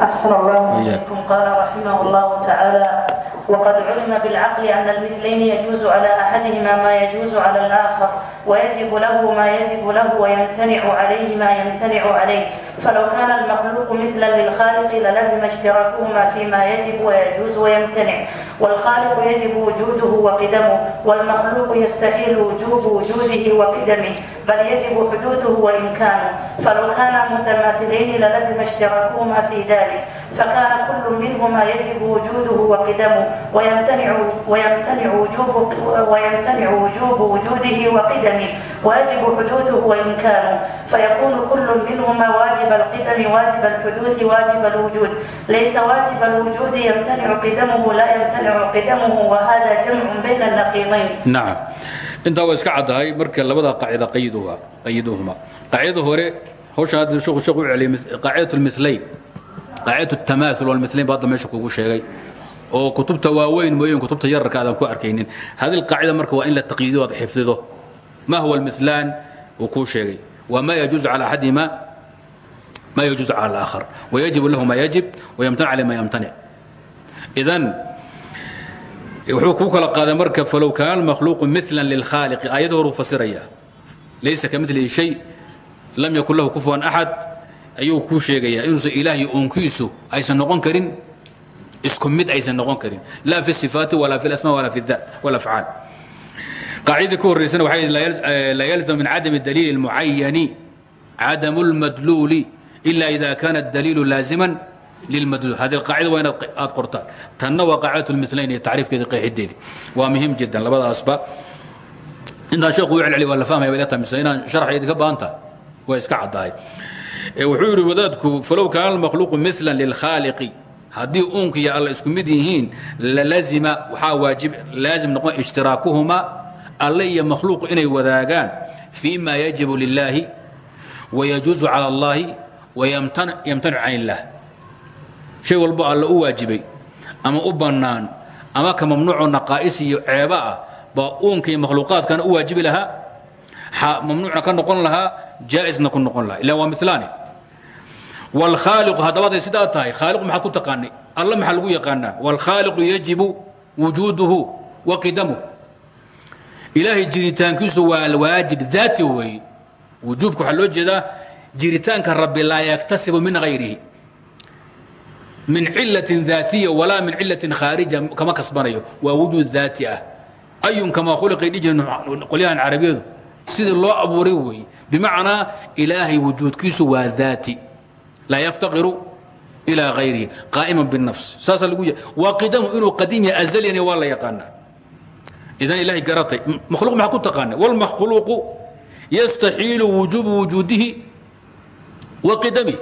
Speaker 2: أحسن الله إليكم قال رحمه الله تعالى وقد علم بالعقل أن المثلين يجوز على أحدهما ما يجوز على الآخر ويجب له ما يجب له ويمتنع عليه ما يمتنع عليه فلو كان المخلوق مثلا للخالق للزم اشتراكهما فيما يجب ويجوز ويمتنع والخالق يجب وجوده وقدمه والمخلوق يستحيل وجوب وجوده وقدمه بل يجب حدوده وإمكانه فلو كانا متماثلين للزم اشتراكهما في ذلك ذلك فكان كل منهما يجب وجوده وقدمه ويمتنع ويمتنع وجوب ويمتنع وجوب وجوده وقدمه ويجب حدوثه وإمكانه فيكون كل منهما واجب القدم واجب الحدوث واجب الوجود ليس واجب الوجود يمتنع قدمه لا يمتنع قدمه وهذا جمع بين النقيضين
Speaker 1: نعم intaa waa iska caddahay marka labadaa qaacida qayiduhuma qaacidada hore hawshaan hadda shuu sheekh u celiyay qaacidat lmithlayn qaacdatu tamaaul walmiliin ba hadda meesha kugu sheegay. Oo kutubta waaweyn mooye in kutubta yararka aadan ku arkaynin. Hadil qaacida marka waa in la taqyiidiyo aad xifdido. Ma huwa almilaan uu kuu sheegay. Wa ma yajuuzu cala axadihima ma? Yajuuzu cala alaakhar. Wayajibu lahu ma yajib wayamtanic caleh ma yamtanic. Idan wuxuu kuu kala qaaday marka falow kaana almakhluuqu milan lilkhaaliqi. Aayad horuu fasiraya. Laysa ka milihi shay. Lam yakun lahu kufuwan axad ayuu kuu sheegayaa inuusan ilaahay uunkiisu aysan noqon karin isku mid aysan noqon karin laa fi sifaati walaa fi lasma walaa fi daat walafcaal qaacidadii ku horreysana waxay laa yalzam min cadami daliili اlmucayani cadamu اlmadluuli ila ida kana اdaliilu laaziman للمدلول هذه القاعدة وين آد قرطان تنوى قاعدة المثلين هي تعريف كذا قيحد دي ومهم جدا لبدا أسباب إنها شيخ ويعلى علي ولا فاهم يبقى مثلين شرح يدك wuxuu yidhi wadaadku falow kaana almakhluuqu milan lilkhaaliqi haddii uunka iyo alla isku mid yihiin lalazima waxaa waajib laazim noqon ijtiraakuhuma alle iyo makhluuq inay wadaagaan fii ma yajibu lilaahi wayajuusu cala allahi wayamtanicu can illaah shay walbo alla u waajibay ama u ama ka mamnuuco naqaa'is iyo ceeba ah baa uunka iyo makhluuqaadkana u waajibi lahaa? Mamnuucna noqon lahaa jaa'isna ku noqon lahaa. Ila waa milaani wاlkhaaliqu haddabaaday sidaa tahay khaaliqu maxaad ku taqaanay alla maxaa lagu yaqaanaa wاlkhaaliqu yajibu wujuuduhu wa qidamuh ilaahay jiritaankiisu waa waajib daati weeye wujuubka waxaa loo jeedaa jiritaanka rabbi laa yaktasibu min hayrihi min cilatin daatiya walaa min cilatin khaarija kama kasbanayo waa wujuud daati ah ayun kamaa khuliqay dhijin qolyahan carabiyadu sidii loo abuuray weeye bimacnaa ilaahay wujuudkiisu waa daati laa yaftaqiru ilaa hayrihi qaa'iman biالnafs saasaa lagu ya waa qidamu inuu qadiim yahay azalyan waa la yaqaanaa idan ilahay garatay makhluuq maxaa ku taqaana wاlmakhluuqu yastaxiilu wujuubu wujuudihi wa qidamih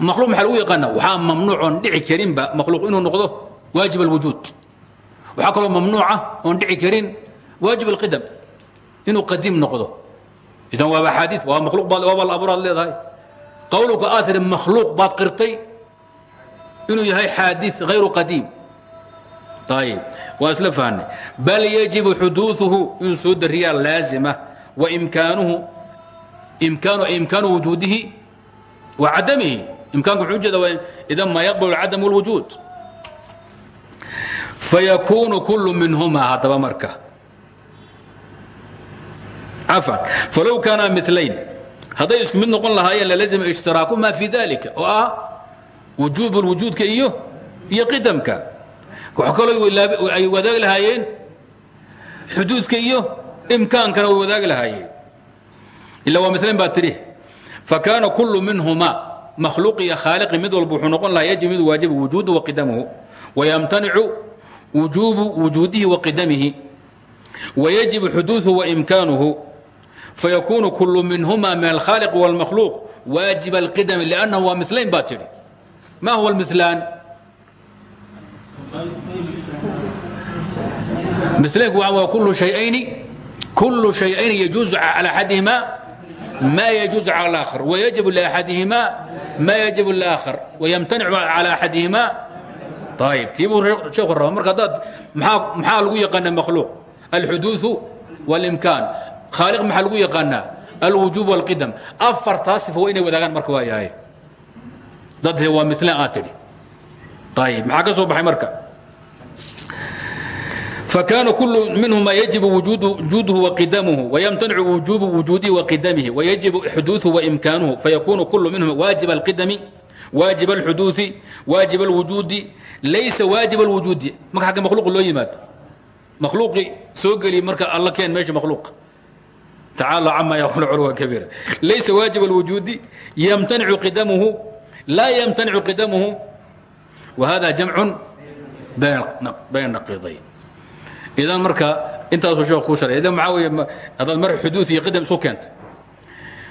Speaker 1: makhluuq maxaa lagu yaqaana waxaa mamnuuc oon dhici karinba makhluuq inuu noqdo waajib alwujuud waxaa kaloo mamnuuca oon dhici karin waajib alqidam inuu qadiim noqdo idan waaba axaadii waa makhluuq baad waaba la abuuraad leedahay qowluka aad tiri makhluuq baad qirtay inuu yahay xaadii hayru qadiim. Ayib waa isla fahnay bal yajibu xuduuثuhu inuu soo dariyaa laazima wa imkaanuhu imkaanu wujuudihi wa cadamihi. Imkaanku wuxuu ujeeda waa idan maa yaqbalu alcadam walwujuud. Fayakuunu kullu minhumaa haddaba marka. Cafan. Falow kaanaa milayn hadday isku mid noqon lahaayeen lalazima ishtiraakumaa fi dalika oo ah wujuub lwujuudka iyo iyo qidamka. Wax kaloo ay wadaagi lahaayeen. Xuduudka iyo imkaankana way wadaagi lahaayeen. Ila waa milayn baa tidhi fakaana kullu minhumaa makhluuq iyo khaaliqi mid walba wuxuu noqon lahaa yajib mid waajibu wujuudu wa qidamuhu. Wayamtanicu wujuubu wujuudihi wa qidamihi. Wayajibu xuduuثuhu wa imkaanuhu fayakuunu kullu minhuma min alkhaaliq wاlmakhluuq waajib alqidami liannahu waa milayn baa tidhi ma huwa almilaan milaynku waa kullu shayayni kullu shayayni yajuuzu cala axadihima ما يجوز على الآخر ويجب لأحدهما ما يجب للآخر ويمتنع على أحدهما طيب تيبو شيخ الرحمن مركا داد محا لغو يقان المخلوق الحدوث واlimkaan khaaliq maxaa lagu yaqaanaa alwujuub wاlqidam afartaa sifa waa inay wadaagaan marka waa yahay dad waa milan aad tidhi ayib maxaa ka soo baxay marka فكان كل منهما يجب وجوده وقدمه ويمتنع وجوب وجوده وقدمه ويجب حدوثه وإمكانه فيكون كل منهما واجب القدم واجب الحدوث واجب الوجود ليس واجب الوجود marka agga مkhluuq loo yimaado مkhluuqii soo geliy marka all keen meesha مkhluuq tacaalى cama yakunu curwa kabiira laysa waajib اlwujuudi yamtanicu qidamuhu laa yamtanicu qidamuhu wahada jamcu bayn naqiidayn idan marka intaasuu sheek kuu sharaya idan maxaa weeye adaad mar xuduud iyo qidam isku keenta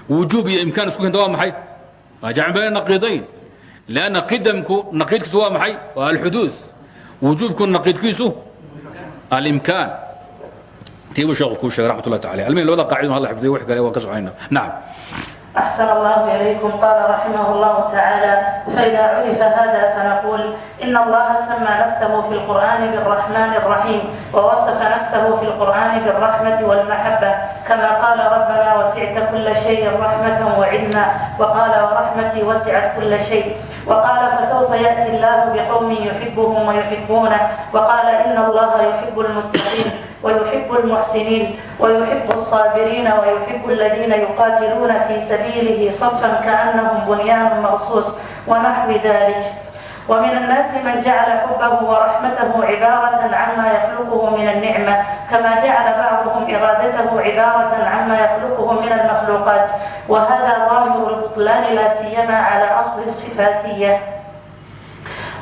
Speaker 1: wujuub iyo imkaan isku keenta waa maxay waa jamcu bayna naqiidayn lanna qidamku naqiidkiisu waa maxay waa alxuduud wujuubku naqiidkiisu alimkaan tii buu sheekhu kuu sheegay raxmat ullah tacala almihin labada qaacidun halla xifdiyo wax kale waan ka soconayna nacam
Speaker 2: أحسن الله إليكم قال رحمه الله تعالى فإذا عرف هذا فنقول إن الله سمى نفسه في القرآن بالرحمن الرحيم ووصف نفسه في القرآن بالرحمة والمحبة كما قال ربنا وسعت كل شيء رحمة وعلما وقال ورحمتي وسعت كل شيء وقال فسوف يأتي الله بقوم يحبهم ويحبونه وقال إن الله يحب المتقين ويحب المحسنين ويحب الصابرين ويحب الذين يقاتلون في سبيله صفا كأنهم بنيان مرصوص ونحو ذلك ومن الناس من جعل حبه ورحمته عبارة عما يخلقه من النعمة كما جعل بعضهم إرادته عبارة عما يخلقه من المخلوقات وهذا ظاهر البطلان لا سيما على أصل الصفاتية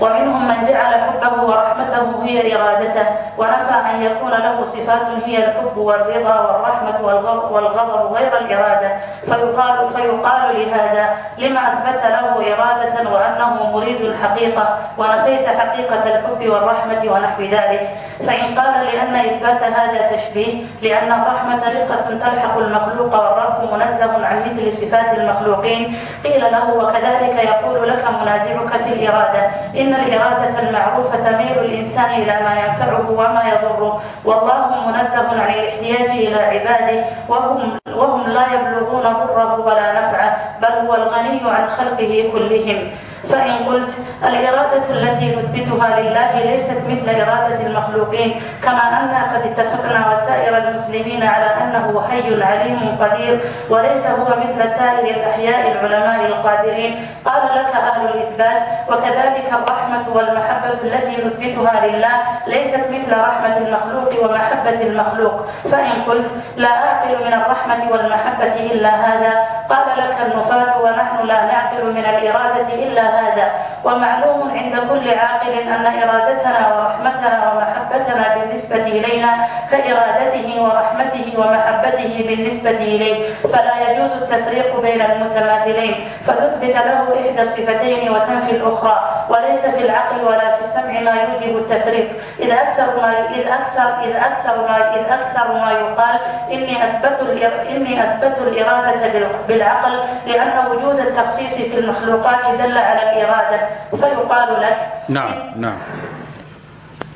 Speaker 2: ومنهم من جعل حبه ورحمته هي إرادته ونفى أن يكون له صفات هي الحب والرضا والرحمة والغضب غير الإرادة فيقال, فيقال لهذا لما أثبت له إرادة وأنه مريد الحقيقة ونفيت حقيقة الحب والرحمة ونحو ذلك فإن قال لأن إثبات هذا تشبيه لأن الرحمة رقة تلحق المخلوق والرب منزه عن مثل صفات المخلوقين قيل له وكذلك يقول لك منازعك في الإرادة إن إن الإرادة المعروفة تميل الإنسان إلى ما ينفعه وما يضره والله منزه عن الاحتياج إلى عباده وهم, وهم لا يبلغون ضره ولا نفعه بل هو الغني عن خلقه كلهم فإن قلت الإرادة التي نثبتها لله ليست مثل إرادة المخلوقين كما أنا قد اتفقنا وسائر المسلمين على أنه حي عليم قدير وليس هو مثل سائر الأحياء العلماء القادرين قال لك أهل الإثبات وكذلك الرحمة والمحبة التي نثبتها لله ليست مثل رحمة المخلوق ومحبة المخلوق فإن قلت لا أعقل من الرحمة والمحبة إلا هذا قال لك النفاة ونحن لا نعقل من الإرادة إلا هذا ومعلوم عند كل عاقل أن إرادتنا ورحمتنا ومحبتنا بالنسبة إلينا كإرادته ورحمته ومحبته بالنسبة إليه فلا يجوز التفريق بين المتماثلين فتثبت له إحدى الصفتين وتنفي الأخرى وليس في العقل ولا في السمع ما يوجب التفريق إذ أكثر ما إذ أكثر إذ أكثر ما إذ أكثر ما يقال إني أثبت إني أثبت الإرادة بال... بالعقل لأن وجود التخصيص في المخلوقات دل على الإرادة فيقال لك
Speaker 1: نعم نعم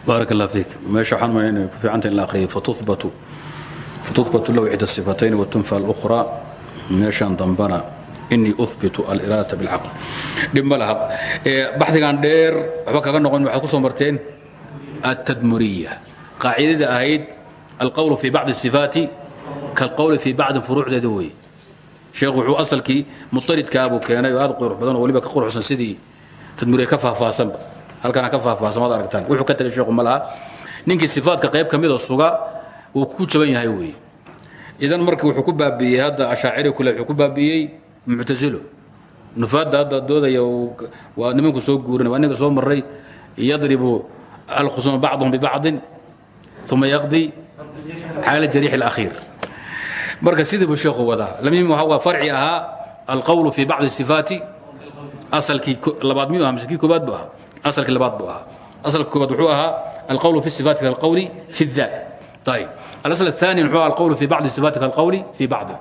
Speaker 1: بارك الله فيك meesha waxaan mayaa inay ku fiicanta in la aqriyo fatuthbatu fatuthbatu lahu ixda الصفتين وتنفى الأخرى meeshan dambana إني أثبت الإرادة بالعقل dhib ma laha baxdigan dheer waxba kaga noqon waxaad ku soo marteen التدمرية qaacidada ahayd القول في بعض الصفات كالقول في بعض فروucdeeda wey sheekhu wuxuu asalkii muطaridkaabuu keenay aad qurux badan waliba ka quruxsan sidii tadmuriya ka faahfaahsanba halkana ka faahfaahsan waad aragtaan. Wuxuu ka tagay sheekhu ma laha ninkii sifaadka qayb ka mida suga uu ku jaban yahay weeye. Idan marka wuxuu ku baabi'iyey hadda ashaaciri kule wuxuu ku baabi'iyey muctasilo nufaadda hadda doodaya waa nimanku soo guurinay waa ninka soo maray yadribu alkhusuma bacduhum bibacdin uma yaqdi xaala jariix اlakhiir marka sidii buu sheekhu wadaa lamim waa farci ahaa alqowlu fi bacdi sifaati asalkii labaad miyuu aha mise kii koobaad buu ahaa asalkii labaad buu ahaa asalka koobaad wuxuu ahaa alqowlu fi sifaati kalqowli fi الذات طيب الأصل الثاني wuxuu ahaa alqowlu fi bacdi sifaati kalqowli fi bacdi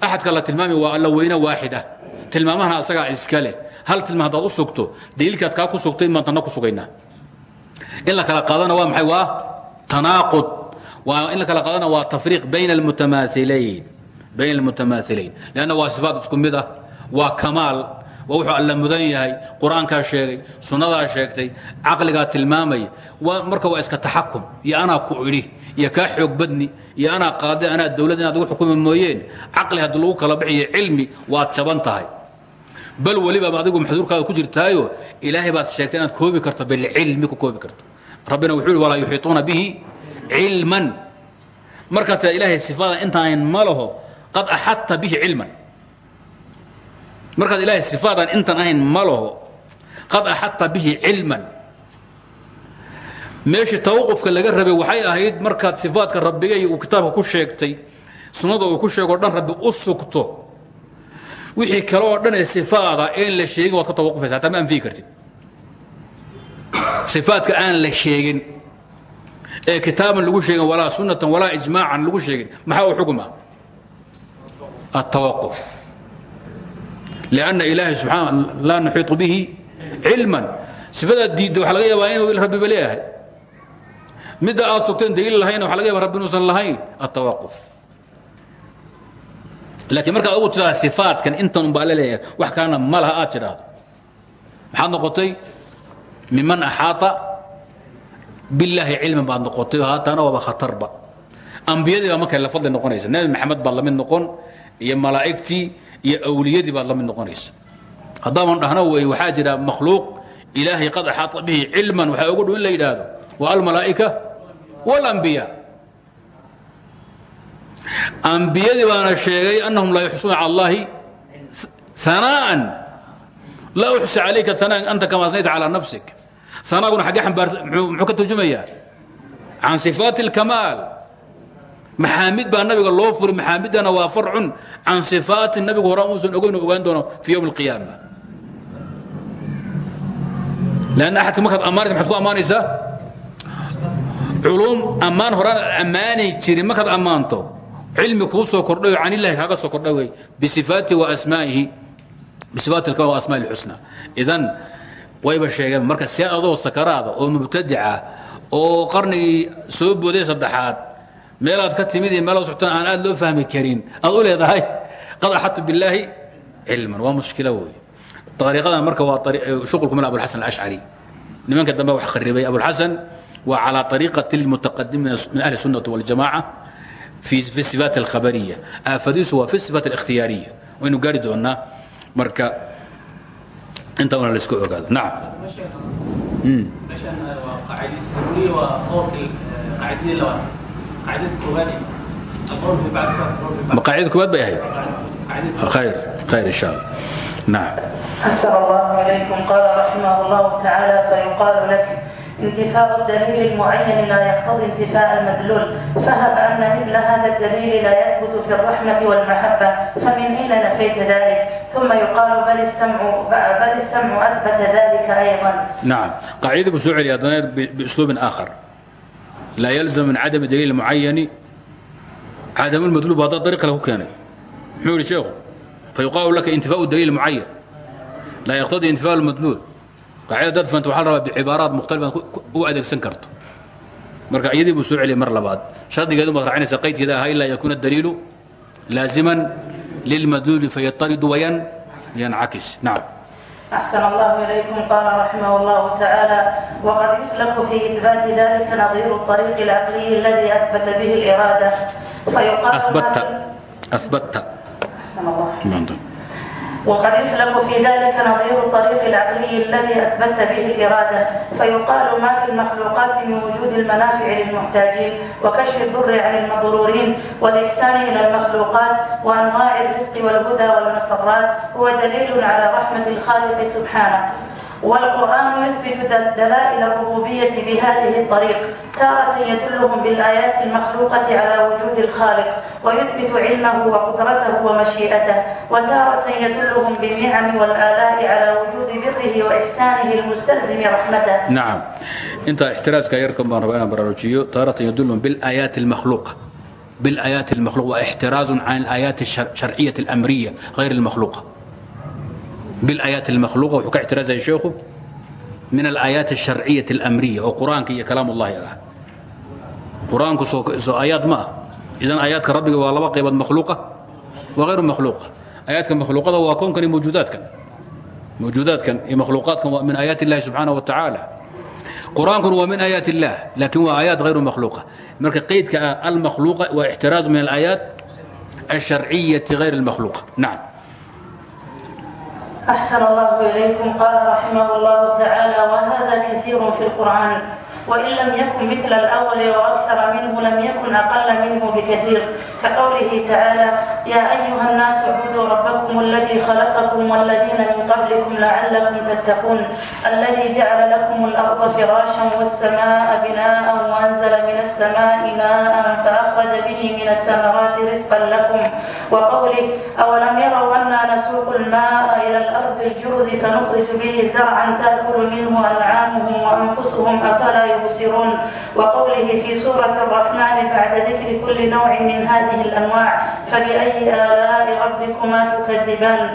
Speaker 1: axadka la tilmaami waa alla weyne waaxid ah tilmaamahana asagaa iska leh hal tilmaam haddaad u sugto daliilkaad kaa ku sugtay baan tanna ku sugaynaa in la kala qaadana waa maxay waa tanaaqud waa in la kala qaadana waa tafriiq bayna almutamaailayn bayna almutamaailayn leanna waa sifaat isku mid ah waa kamaal waa wuxuu alla mudan yahay qur'aankaa sheegay sunnadaa sheegtay caqligaa tilmaamaya marka waa iska taxakum iyo anaa ku idhi iyo kaa xoog badni iyo anaa qaadi anaa dowlad inaad ugu xukumi mooyeen. Caqli haddii lagu kala bixiyo cilmi waad jaban tahay. Bal weliba adigu maxduurkaada ku jirtaayo ilaahay baad sheegtay inaad koobi karto bilcilmi ku koobi karto. Rabbina wuxuu yhi walaa yuxiituuna bihi cilman. Markaa taa ilaahay sifada intaanan ma laho qad axadta bihi cilman. Markaad ilaahay sifaadan intaan ahayn ma laho qad axadta bihi cilman. Meeshii tawaqufka laga rabay waxay ahayd markaad sifaadka rabbigay uu kitaabka ku sheegtay sunnada uu ku sheego o dhan rabbi u wixii kale oo dhan ee sifaada een la sheegin waad ka tawaqufaysa hataa ma kartid. Sifaadka aan la sheegin ee kitaaban lagu sheegin walaa sunatan walaa ijmaacan lagu sheegin maxaa u xukma attawaquf. Lianna ilaahay subxaan laa nuxiiطu bihi cilman. Sifadaa diidda waxa laga yaabaa inuu rabbiba leeyahay. Midda aad sugteen daliil lahayna waxa laga yaba rabbi inuusan lahayn attawaquf. Laakiin markaad ugu tidhahda sifaatkan intan unbaa la leeyahay wax kaana ma laha aad tidhaahdo. Maxaad noqotay miman axaata bilaahi cilmi baad noqotay haatana waaba khatarba ambiyadii baa marka la fadli noqonaysa nebi maxamed baad la noqon iyo malaa'igtii iyo awliyadii baad la mid noqonaysa. Haddaaban dhahno wey waxaa jira makhluuq ilaahay qad axaata bihi cilman waxaa ugu dhow la yidhaahdo waa almalaa'ika walambiya ambiyadii baana sheegay annahum laa yuxsuuna allahi anaa'an laa uxsi calayka anaan anta kama asnayta calaa nafsik hanaaguna xaggee xambaarsa muxuu ka turjumaya can sifaati اlkamaal maxaamid baa nabiga loo furi maxaamiddana waa farcun can صifaatin nabigu hora uusan ogoyn ogaan doono fi ywm اlqiyaama lanna axadka markaad ammaanaysa maxaad ku ammaanaysaa culuum ammaan horaan ammaani jirin markaad ammaanto cilmi kuu soo kordhay oo can illahi kaaga soo kordhay wey bisifaati wa asmaa'ihi bisifaati اlkamal wa asmaءi اlxusna idan wayba sheegeen marka see adoo sakaraada oo mubtadica oo qarnigii soo booday saddexaad meelaad ka timid iyo meelaad socotaan aan aad loo fahmi karin aad u leedahay qad axadtu billaahi cilman waa mushkilo wey ariiqadan marka waa shuqulku min abulxasan alashcari nimanka dambe wax kharibay abulxasan waa calaa ariiqati lmutaqadimiina min ahli sunnati waljamaca fi sifaat alkhabariya. Aafadiisu waa fi sifaat alikhtiyaariya. Waynu gaari doonaa marka inta una la isku ogaado nacam مقاعد كواد بي خير خير ان شاء الله نعم
Speaker 2: أحسن الله إليكم قال رحمه الله تعالى فيقال لك انتفاء الدليل المعين لا يقتضي انتفاء المدلول فهب أن مثل هذا الدليل لا يثبت في الرحمة والمحبة فمن أين نفيت ذلك ثم يقال بل السمع بل السمع أثبت ذلك أيضا
Speaker 1: نعم قاعدة بسوع اليدين بأسلوب آخر لا يلزم من عدم دليل معين عدم المدلوب هذا طريقة له كان حول الشيخ فيقال لك انتفاء الدليل المعين لا يقتضي انتفاء المدلول قاعدة دad فانت waxaa rabaa بعباaraat مختلفة u adeegsan karto marka iyadii buu soo celiyay mar labaad shardigeedu baad raacinaysa qaydkeeda ahaa ilaa yakuuna الدليiل لازما للمدلول فيطرد وين ينعكس نعم
Speaker 2: أحسن الله إليكم قال رحمه الله تعالى وقد يسلك في إثبات ذلك نظير الطريق العقلي الذي أثبت به الإرادة فيقال
Speaker 1: أثبت أثبت
Speaker 2: أحسن الله وقد يسلك في ذلك نظير الطريق العقلي الذي أثبت به الإرادة فيقال ما في المخلوقات من وجود المنافع للمحتاجين وكشف الضر عن المضرورين والإحسان إلى المخلوقات وأنواع الرزق والهدى والمسرات هو دليل على رحمة الخالق سبحانه والقرآن يثبت دلائل الربوبية بهذه الطريق تارة يدلهم بالآيات المخلوقة على وجود الخالق ويثبت علمه وقدرته ومشيئته وتارة يدلهم بالنعم والآلاء على وجود بره وإحسانه المستلزم رحمته
Speaker 1: نعم انت احتراز كايركم بان ربنا براروجيو تارة يدلهم بالآيات المخلوقة بالآيات المخلوقة واحتراز عن الآيات الشرعية الأمرية غير المخلوقة بالآيات المخلوقة وحكى اعتراز يا شيخه من الآيات الشرعية الأمرية وقرآن كي كلام الله يا qur-aanku soo aayaad ma ah idan aayaadka rabbiga waa laba qaybood makhluuqa wa hayru makhluuqa aayaadka makhluuqada waa koonkan iyo mawjuudaadkan mawjuudaadkan iyo makhluuqaadkan waa min aayaat illahi subxaana wa tacaala qur-aankuna waa min aayaat illah laakiin waa aayaat hayru makhluuqa marka qaydka ah almakhluuqa waa ixtiraaz min alaayaat alsharciyati hayr almakhluuqa nacam
Speaker 2: أحسن الله إليكم قال رحمه الله تعالى وهذا كثير في القرآن وإن لم يكن مثل الأول وأكثر منه لم يكن أقل منه بكثير كقوله تعالى يا أيها الناس اعبدوا ربكم الذي خلقكم والذين من قبلكم لعلكم تتقون الذي جعل لكم الأرض فراشا والسماء بناء وأنزل من السماء ماء فأخرج به من الثمرات رزقا لكم وقوله أولم يروا أنا نسوق الماء إلى الأرض الجرز فنخرج به زرعا تأكل منه أنعامهم وأنفسهم أفلا يبصرون وقوله في سورة الرحمن بعد ذكر كل نوع من هذه الأنواع فبأي آلاء ربكما تكذبان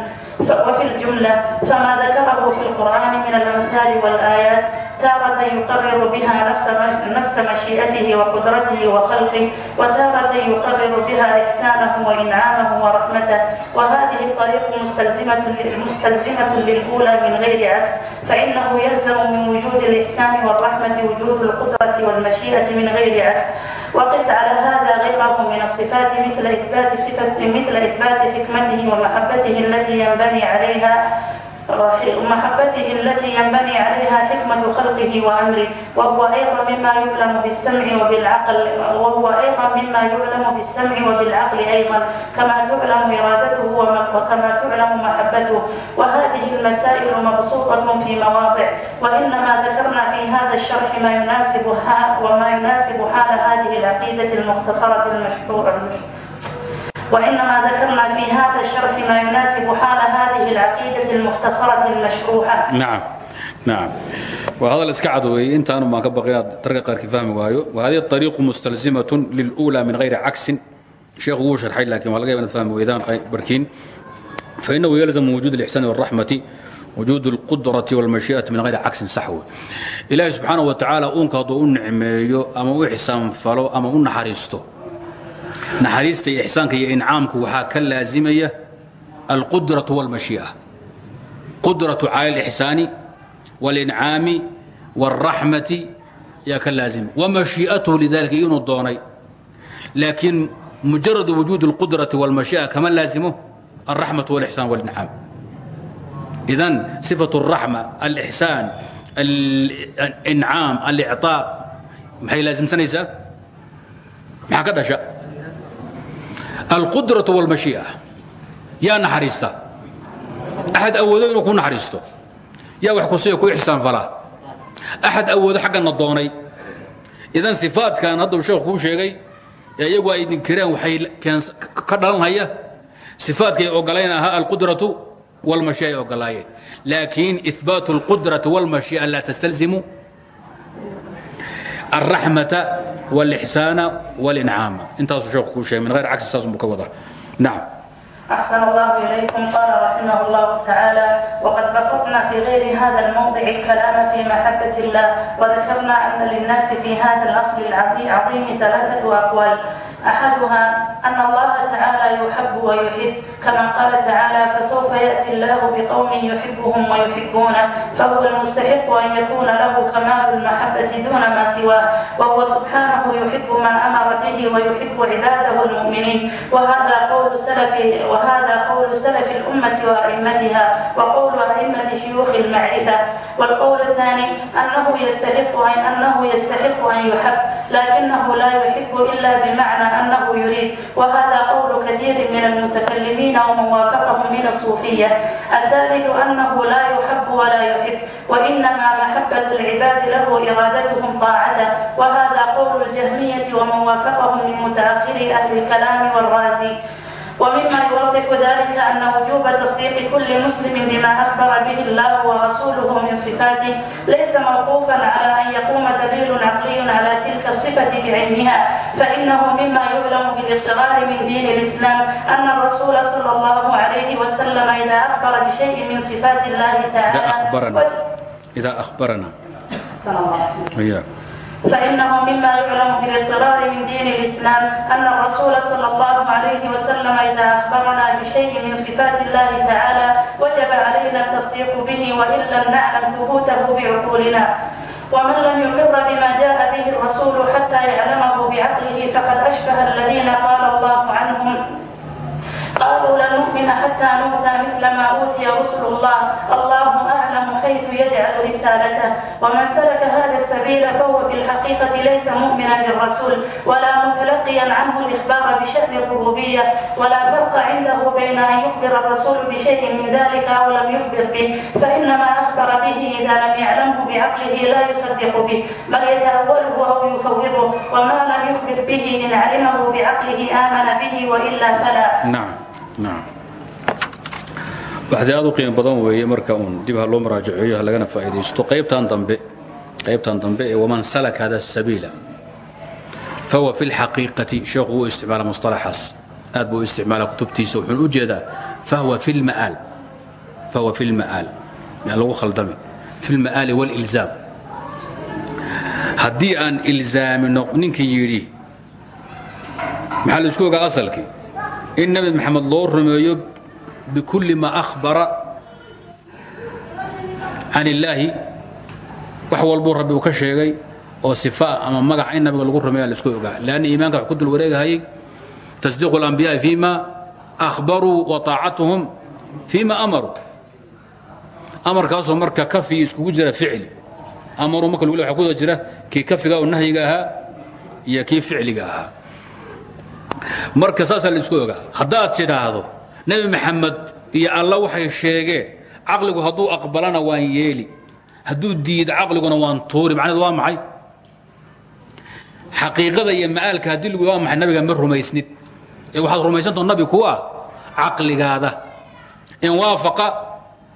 Speaker 2: وفي الجملة فما ذكره في القرآن من الأمثال والآيات تارة يقرر بها نفس مشيئته وقدرته وخلقه وتارة يقرر بها إحسانه وإنعامه ورحمته وهذه الطريق مستلزمة مستلزمة للأولى من غير عكس فإنه يلزم من وجود الإحسان والرحمة وجود القدرة والمشيئة من غير عكس وقس على هذا غيره من الصفات مثل إثبات, صفة مثل إثبات حكمته ومحبته التي ينبني عليها محبته التي ينبني عليها حكمة خلقه وأمره وهو أيضا مما يعلم بالسمع وبالعقل وهو أيضا مما يعلم بالسمع وبالعقل أيضا كما تعلم إرادته وكما تعلم محبته وهذه المسائل مبسوطة في مواضع وإنما ذكرنا في هذا الشرح ما يناسب وما يناسب حال هذه العقيدة المختصرة المشهورة وإنما ذكرنا في هذا الشرح ما يناسب حال هذه العقيدة المختصرة المشروحة
Speaker 1: نعم نعم وهذا الاسكعد وي انت انا ما كبقي طريقه قارك فهم وايو وهذه الطريق مستلزمه للاولى من غير عكس شيخ هو شرح لكن ولا جاي نفهم واذا بركين فانه يلزم وجود الاحسان والرحمه وجود القدرة والمشيئة من غير عكس صحوي إلهي سبحانه وتعالى أنك هدو نعميو أما إحسان فلو أما نحريستو naxariista iyo ixsaanka iyo incaamku waxaa ka laazimaya alqudratu wاlmashii'a qudratu cala اlixsaani wاlincaami wاlraxmati yaa ka laazima wamashii'atuhu lidalika inuu doonay laakiin mujarad wujuud اlqudrati wاlmashii'a kama laazimo alraxmatu wاlixsaan wاlincaam idan صifaة الraxma alixsaan alincaam alicطaa maxay laasimsanaysaa maxaa ka dhasha alqudraة wاlmashii'a yaa naxariista axad awoodo inuu ku naxariisto yaa wax kusiya ku ixsaan falaa axad awoodo xaggana doonay idan sifaadkan hadduu sheekhu kuu sheegay ee iyagu ay idinkireen waxay ka dhalanhaya sifaadkay ogolayn ahaa alqudraةu wاlmashii'a ay ogolaayeen laakiin ihbaat اlqudraةi wاlmashii'a laa tastalzimu الرحمة والإحسان والإنعام انت شيخ كل شيء من غير عكس اساس مكوضة نعم
Speaker 2: أحسن الله إليكم قال رحمه الله تعالى وقد بسطنا في غير هذا الموضع الكلام في محبة الله وذكرنا أن للناس في هذا الأصل العظيم ثلاثة أقوال أحدها أن الله تعالى يحب ويحب كما قال تعالى فسوف يأتي الله بقوم يحبهم ويحبونه فهو المستحق أن يكون له كمال المحبة دون ما سواه وهو سبحانه يحب ما أمر به ويحب عباده المؤمنين وهذا قول سلف وهذا قول سلف الأمة وأئمتها وقول أئمة شيوخ المعرفة والقول الثاني أنه يستحق أن أنه يستحق أن يحب لكنه لا يحب إلا بمعنى أنه يريد وهذا قول كثير من المتكلمين وموافقهم من الصوفية الثالث أنه لا يحب ولا يحب وإنما محبة العباد له إرادتهم طاعته وهذا قول الجهمية وموافقهم من متأخري أهل الكلام والرازي ومما يوضح ذلك أن وجوب تصديق كل مسلم بما أخبر به الله ورسوله من صفاته ليس موقوفا على أن يقوم دليل عقلي على تلك الصفة بعينها فإنه مما يعلم بالاقترار من دين الإسلام أن الرسول صلى الله عليه وسلم إذا أخبر بشيء من صفات الله تعالى
Speaker 1: إذا أخبرنا إذا أخبرنا
Speaker 2: السلام
Speaker 1: عليكم
Speaker 2: فإنه مما يعلم من القرار من دين الإسلام أن الرسول صلى الله عليه وسلم إذا أخبرنا بشيء من صفات الله تعالى وجب علينا التصديق به وإن لم نعلم ثبوته بعقولنا ومن لم يقر بما جاء به الرسول حتى يعلمه بعقله فقد أشبه الذين قال الله عنهم قالوا لن حتى نؤتى مثل ما أوتي رسل الله الله أعلم حيث يجعل رسالته ومن سلك هذا السبيل فهو في الحقيقة ليس مؤمنا بالرسول ولا متلقيا عنه الإخبار بشأن الربوبية ولا فرق عنده بين أن يخبر الرسول بشيء من ذلك أو لم يخبر به فإنما أخبر به إذا لم يعلمه بعقله لا يصدق به بل يتأوله أو يفوضه وما لم يخبر به إن علمه بعقله آمن به وإلا فلا
Speaker 1: نعم u qiimo badan weeye marka uun dib loo maraajaceeyo ha lagana qaybtan dambe qaybtan dambe ee waman salaka hada sabiila fahuwa fi lxaqiiqati sheekhu wuu isticmaala musطalaxaas aad buu isticmaala kutubtiisa wuxuuna u jeedaa fahuwa fi lma'aal fahuwa fi lma'aal aan lagu khaldami. Fi lma'aali wاlilzaam haddii aan ilzaamino ninkii yidhi maxaa isku ogaa asalkii in nebi maxamed loo rumeeyo bikulli ma ahbara can illaahi wax walbuu rabbi uu ka sheegay oo sifa ama magac in nabiga lagu rumeeya la isku ogaa. Lanna iimaanka wax ku dul wareegahayay. Tasdiiqu اlanbiyaai fima ahbaruu wa taacatuhum fima amaruu amarkaasoo marka kafi iskugu jira ficli. Amaruu marka lagu le jira kii kafiga oo nahyiga ahaa iyo kii ficliga ahaa marka saasaa la isku ogaa. Haddaad tidhaahdo nebi maxamed iyo alla waxay sheegeen caqligu hadduu aqbalana waan yeeli. Hadduu diido caqliguna waan tuuri. Macneed waa maxay? Xaqiiqada iyo ma'aalka haddii lagu waa nabiga ma rumaysnid. Ee waxaad rumaysantao nabi kuwa ah? caqligaada. In waafaqa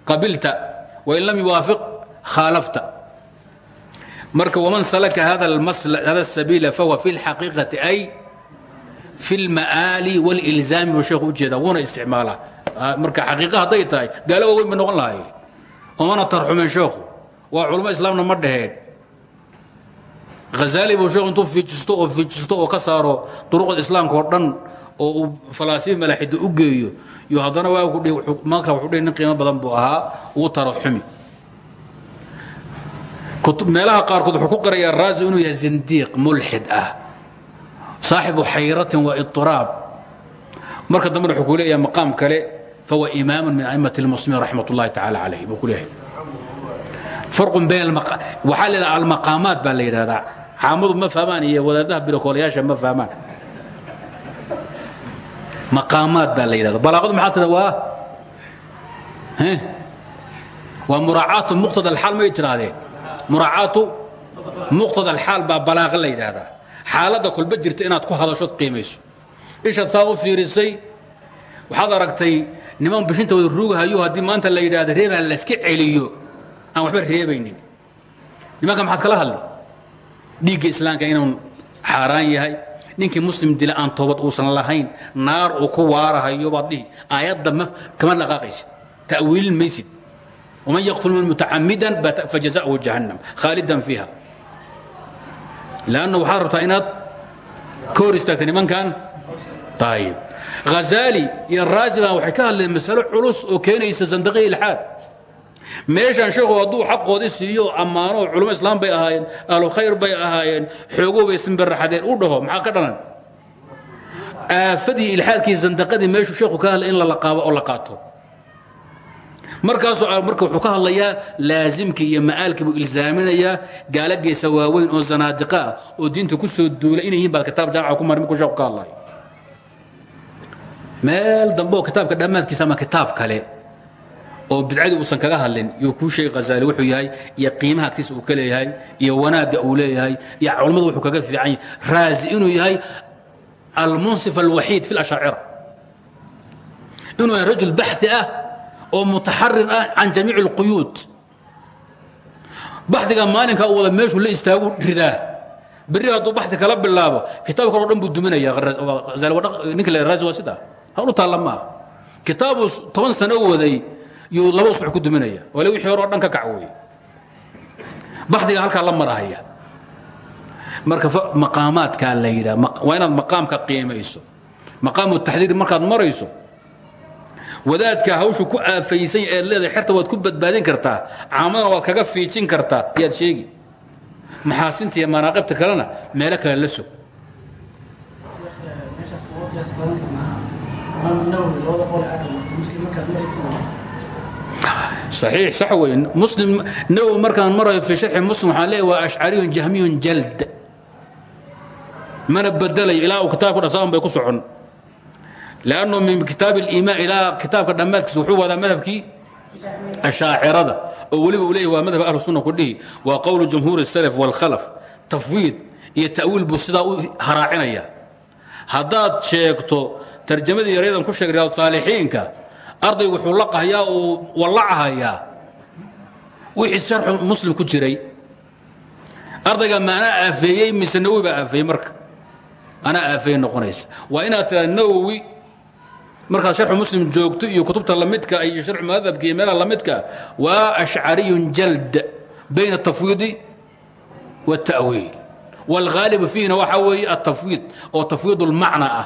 Speaker 1: qabilta. Wain lam yuwaafiq khaalafta. Marka waman salaka hada asabiila fahuwa fi اlxaqiiqati ay fi اlma'aali wاlilzaami buu sheekhu u jeedaa wuuna isticmaalaa. Marka xaqiiqa hadday tahay gaalo waaweyn bay noqon lahaye umana tarxumeen sheekhu. Waa culamo islaamna ma dhaheen. Hazaali buu sheekhu intuu fiijisto oo fiijisto oo ka saaro duruqda islaamka oo dhan oo uu falaasiif malaxida u geeyo iyo haddana marka wuxuu dhihi nin qiimo badan buu ahaa uu taraxumi meelaha qaarkood wuxuu ku qarayaa raazi inuu yahay zindiiq mulxid ah saaxibu xayratin wa iطiraab marka dambena wuxuu ku leeyahay maqaam kale fahuwa imaamu min a'immati اlmuslimiin raxmat ullahi tacaala calayh buu ku leeyahay. Farqun bayn waxaa la yidhaha almaqaamaat baa la yidhahdaa. Caamadu ma fahmaan iyo wadaadaha bilokoolayaasha ma fahmaan. Maqaamaat baa la yidhahda balaaqadu maxaa tirada waa waa muraacaatu muqtada alxaal may tirahdeen? Muraacaatu muqtada alxaal baa balaaqa la yidhaahdaa xaaladda kolba jirta inaad ku hadashood qiimayso. Ishaad saa u fiirisay waxaad aragtay niman bishintooda ruugahayo haddii maanta la yidhaahdo reebaha layska celiyo aan waxba reebaynin. Nimanka maxaad kala hadli? Dhiigga islaamka inuu xaaraan yahay ninkii muslim dila aan toobad uusan lahayn naar uu ku waarahayo baad dhihi aayadda m kama dhaqaaqaysid ta'wiilin maysid. Waman yaqtul min mutacamidan fajazahu jahannam khaalidan fiiha lanna waxaad rabtaa inaad ka hor istaagta nimankan ayb hazaali iyo raasi baan waxay ka hadleen oo keenaysa zandaqi ilxaad meeshaan sheekhu hadduu xaqoodii siiyo ammaano culummo islaam bay ahaayeen ahlukhayr bay ahaayeen xoogoo bay isinbaraxadeen u dhaho maxaa ka dhalan aafadii ilxaadkii zandaqadii meeshuu sheekhu ka hadlay in lalaqaabo oo la qaato markaasoo marka wuxuu ka hadlayaa laasimkii iyo ma'aalkii buu ilzaaminayaa gaalageesa waaweyn oo zanaadiqa ah oo diinta ku soo duula inay yihiin baad kitaab jaamaca ku mari markuu sheeku ka hadlayo meel dambe kitaabka dhammaadkiisa ama kitaab kale oo bidcadii uusan kaga hadlin yuu kuu sheegay khazaali wuxuu yahay iyo qiimaha agtiisa uu ka leeyahay iyo wanaagga uu leeyahay iyo culammadu wuxuu kaga fiican yahay. Raazi inuu yahay almunsif alwaxiid fi اlashaacira inuu yahay rajul baxi ah oo mutaxarir ah can jamiic اlquyuud baxdiga maalinka u wada meeshuu la istaagu ridaa. Berri hadduu baxdi kala bilaabo kitaab kaloo dhan buu duminaya ninka la raazi waa sidaa hawlu taalla maaha kitaabuu toban sano waday yuu laba usbuc ku duminaya. Wale wixii hore oo dhan ka kac weeye. Baxdiga halkaa la marahaya. Marka maqaamaadkaa la yidhaha waa inaad maqaamka qiimayso. Maqaamu taxdiir markaad marayso wadaadka hawshu ku aafaysan ee leedahay xerta waad ku badbaadin kartaa caamadana waad kaga fiijin kartaa yaad sheegi. Maxaasinta iyo manaaqibta kalena meelo kale la sug. صaxiix sax wey muslim nawowi markaan marayo fii sharxi muslim waxaan leeyahy waa ashcariyun jahmiyun jald mana bedelayo ilaa uu kitaabka dhasaban bay ku socon lannu min kitaab iimaan ilaa kitaabka dhammaadkiisa wuxuu wadaa madhabkii ashaacirada oo weliba u leeyah waa madhab ahlusunna ku dhihi waa qowlu jumhuuri اsalaf wاlkhalaf tafwiid iyo ta'wiil buu sidaa u haraacinaya haddaad sheegto tarjamadii yaryadan ku sheeg riyaad saalixiinka arday wuxuu la qahyaa uu wallacahayaa wixii sharxu muslim ku jiray ardayga maanaa aafeeyey mise nawowi baa aafeeyey marka anaa aafeeye noqonaysa waa inaad tiraad nawowi markaad sharxu muslim joogto iyo kutubta lamidka iyo sharxu madhabka iyo meelaha lamidka waa ashcariyun jald bayna atafwiidi waالta'wiil wاlghaalibu fiihina waxaa weeye altafwiid oo tafwiid اlmacna ah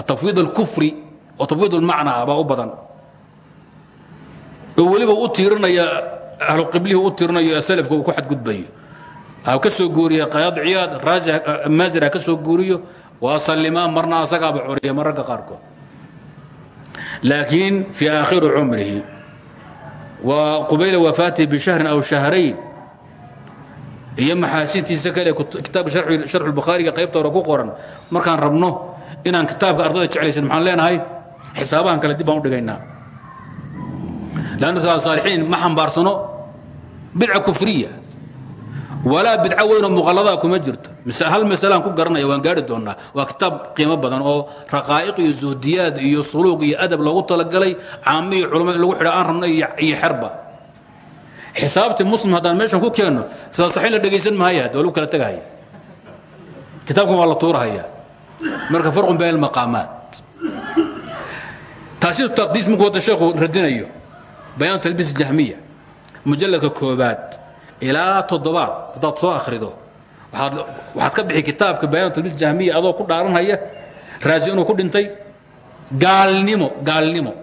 Speaker 1: atafwiid اlkufri oo tafwiid اlmacna ah baa u badan oo weliba u tiirinaya ahlu qiblihii u tiirinayo salafka uu ku xadgudbayo ha ka soo guuriya qayaad ciyaad raazi maazir ha ka soo guuriyo waa sallimaan marna asagaaba coriya mararka qaarkood laakiin fii aakhiri cumrihi. Wa qubayla wafaatihi bishahrin aw shahrayn. Iyo maxaasintiisa kale kitaabka sharxu lbukhaariga qaybta hore ku qoran markaan rabno inaan kitaabka ardada jeclaysan maxaan leenahay? Xisaabahan kale dib baan u dhigaynaa. Lannu saalixiin ma xambaarsano bidca kufriya walaa bidco weynoo muqalladaa kuma jirto. Hal masalaan ku garanaya waan gaari doonnaa waa kitaab qiimo badan oo raqaa'iq iyo zuhdiyaad iyo suluuq iyo adab loogu talagalay caamo iyo culamo in lagu xidha aan rabno iyo xerba. Xisaabtii muslim haddaan meeshan ku keenno saxiin la dhegaysan mahaya waa lagu kala tegahaya kitaabkan waa la tuurahaya. Marka farqun bayna almaqaamaat taasiisu taqdiis markuu wada sheekhu radinayo? Bayaan talbiis jahmiya mujalladka koobaad ilaa toddobaad haddaad soo akhrido. Waxaad ka bixi kitaabka bayaantalmid jahmiya adoo ku dhaaranhaya raasi inuu ku dhintay gaalnimo gaalnimo.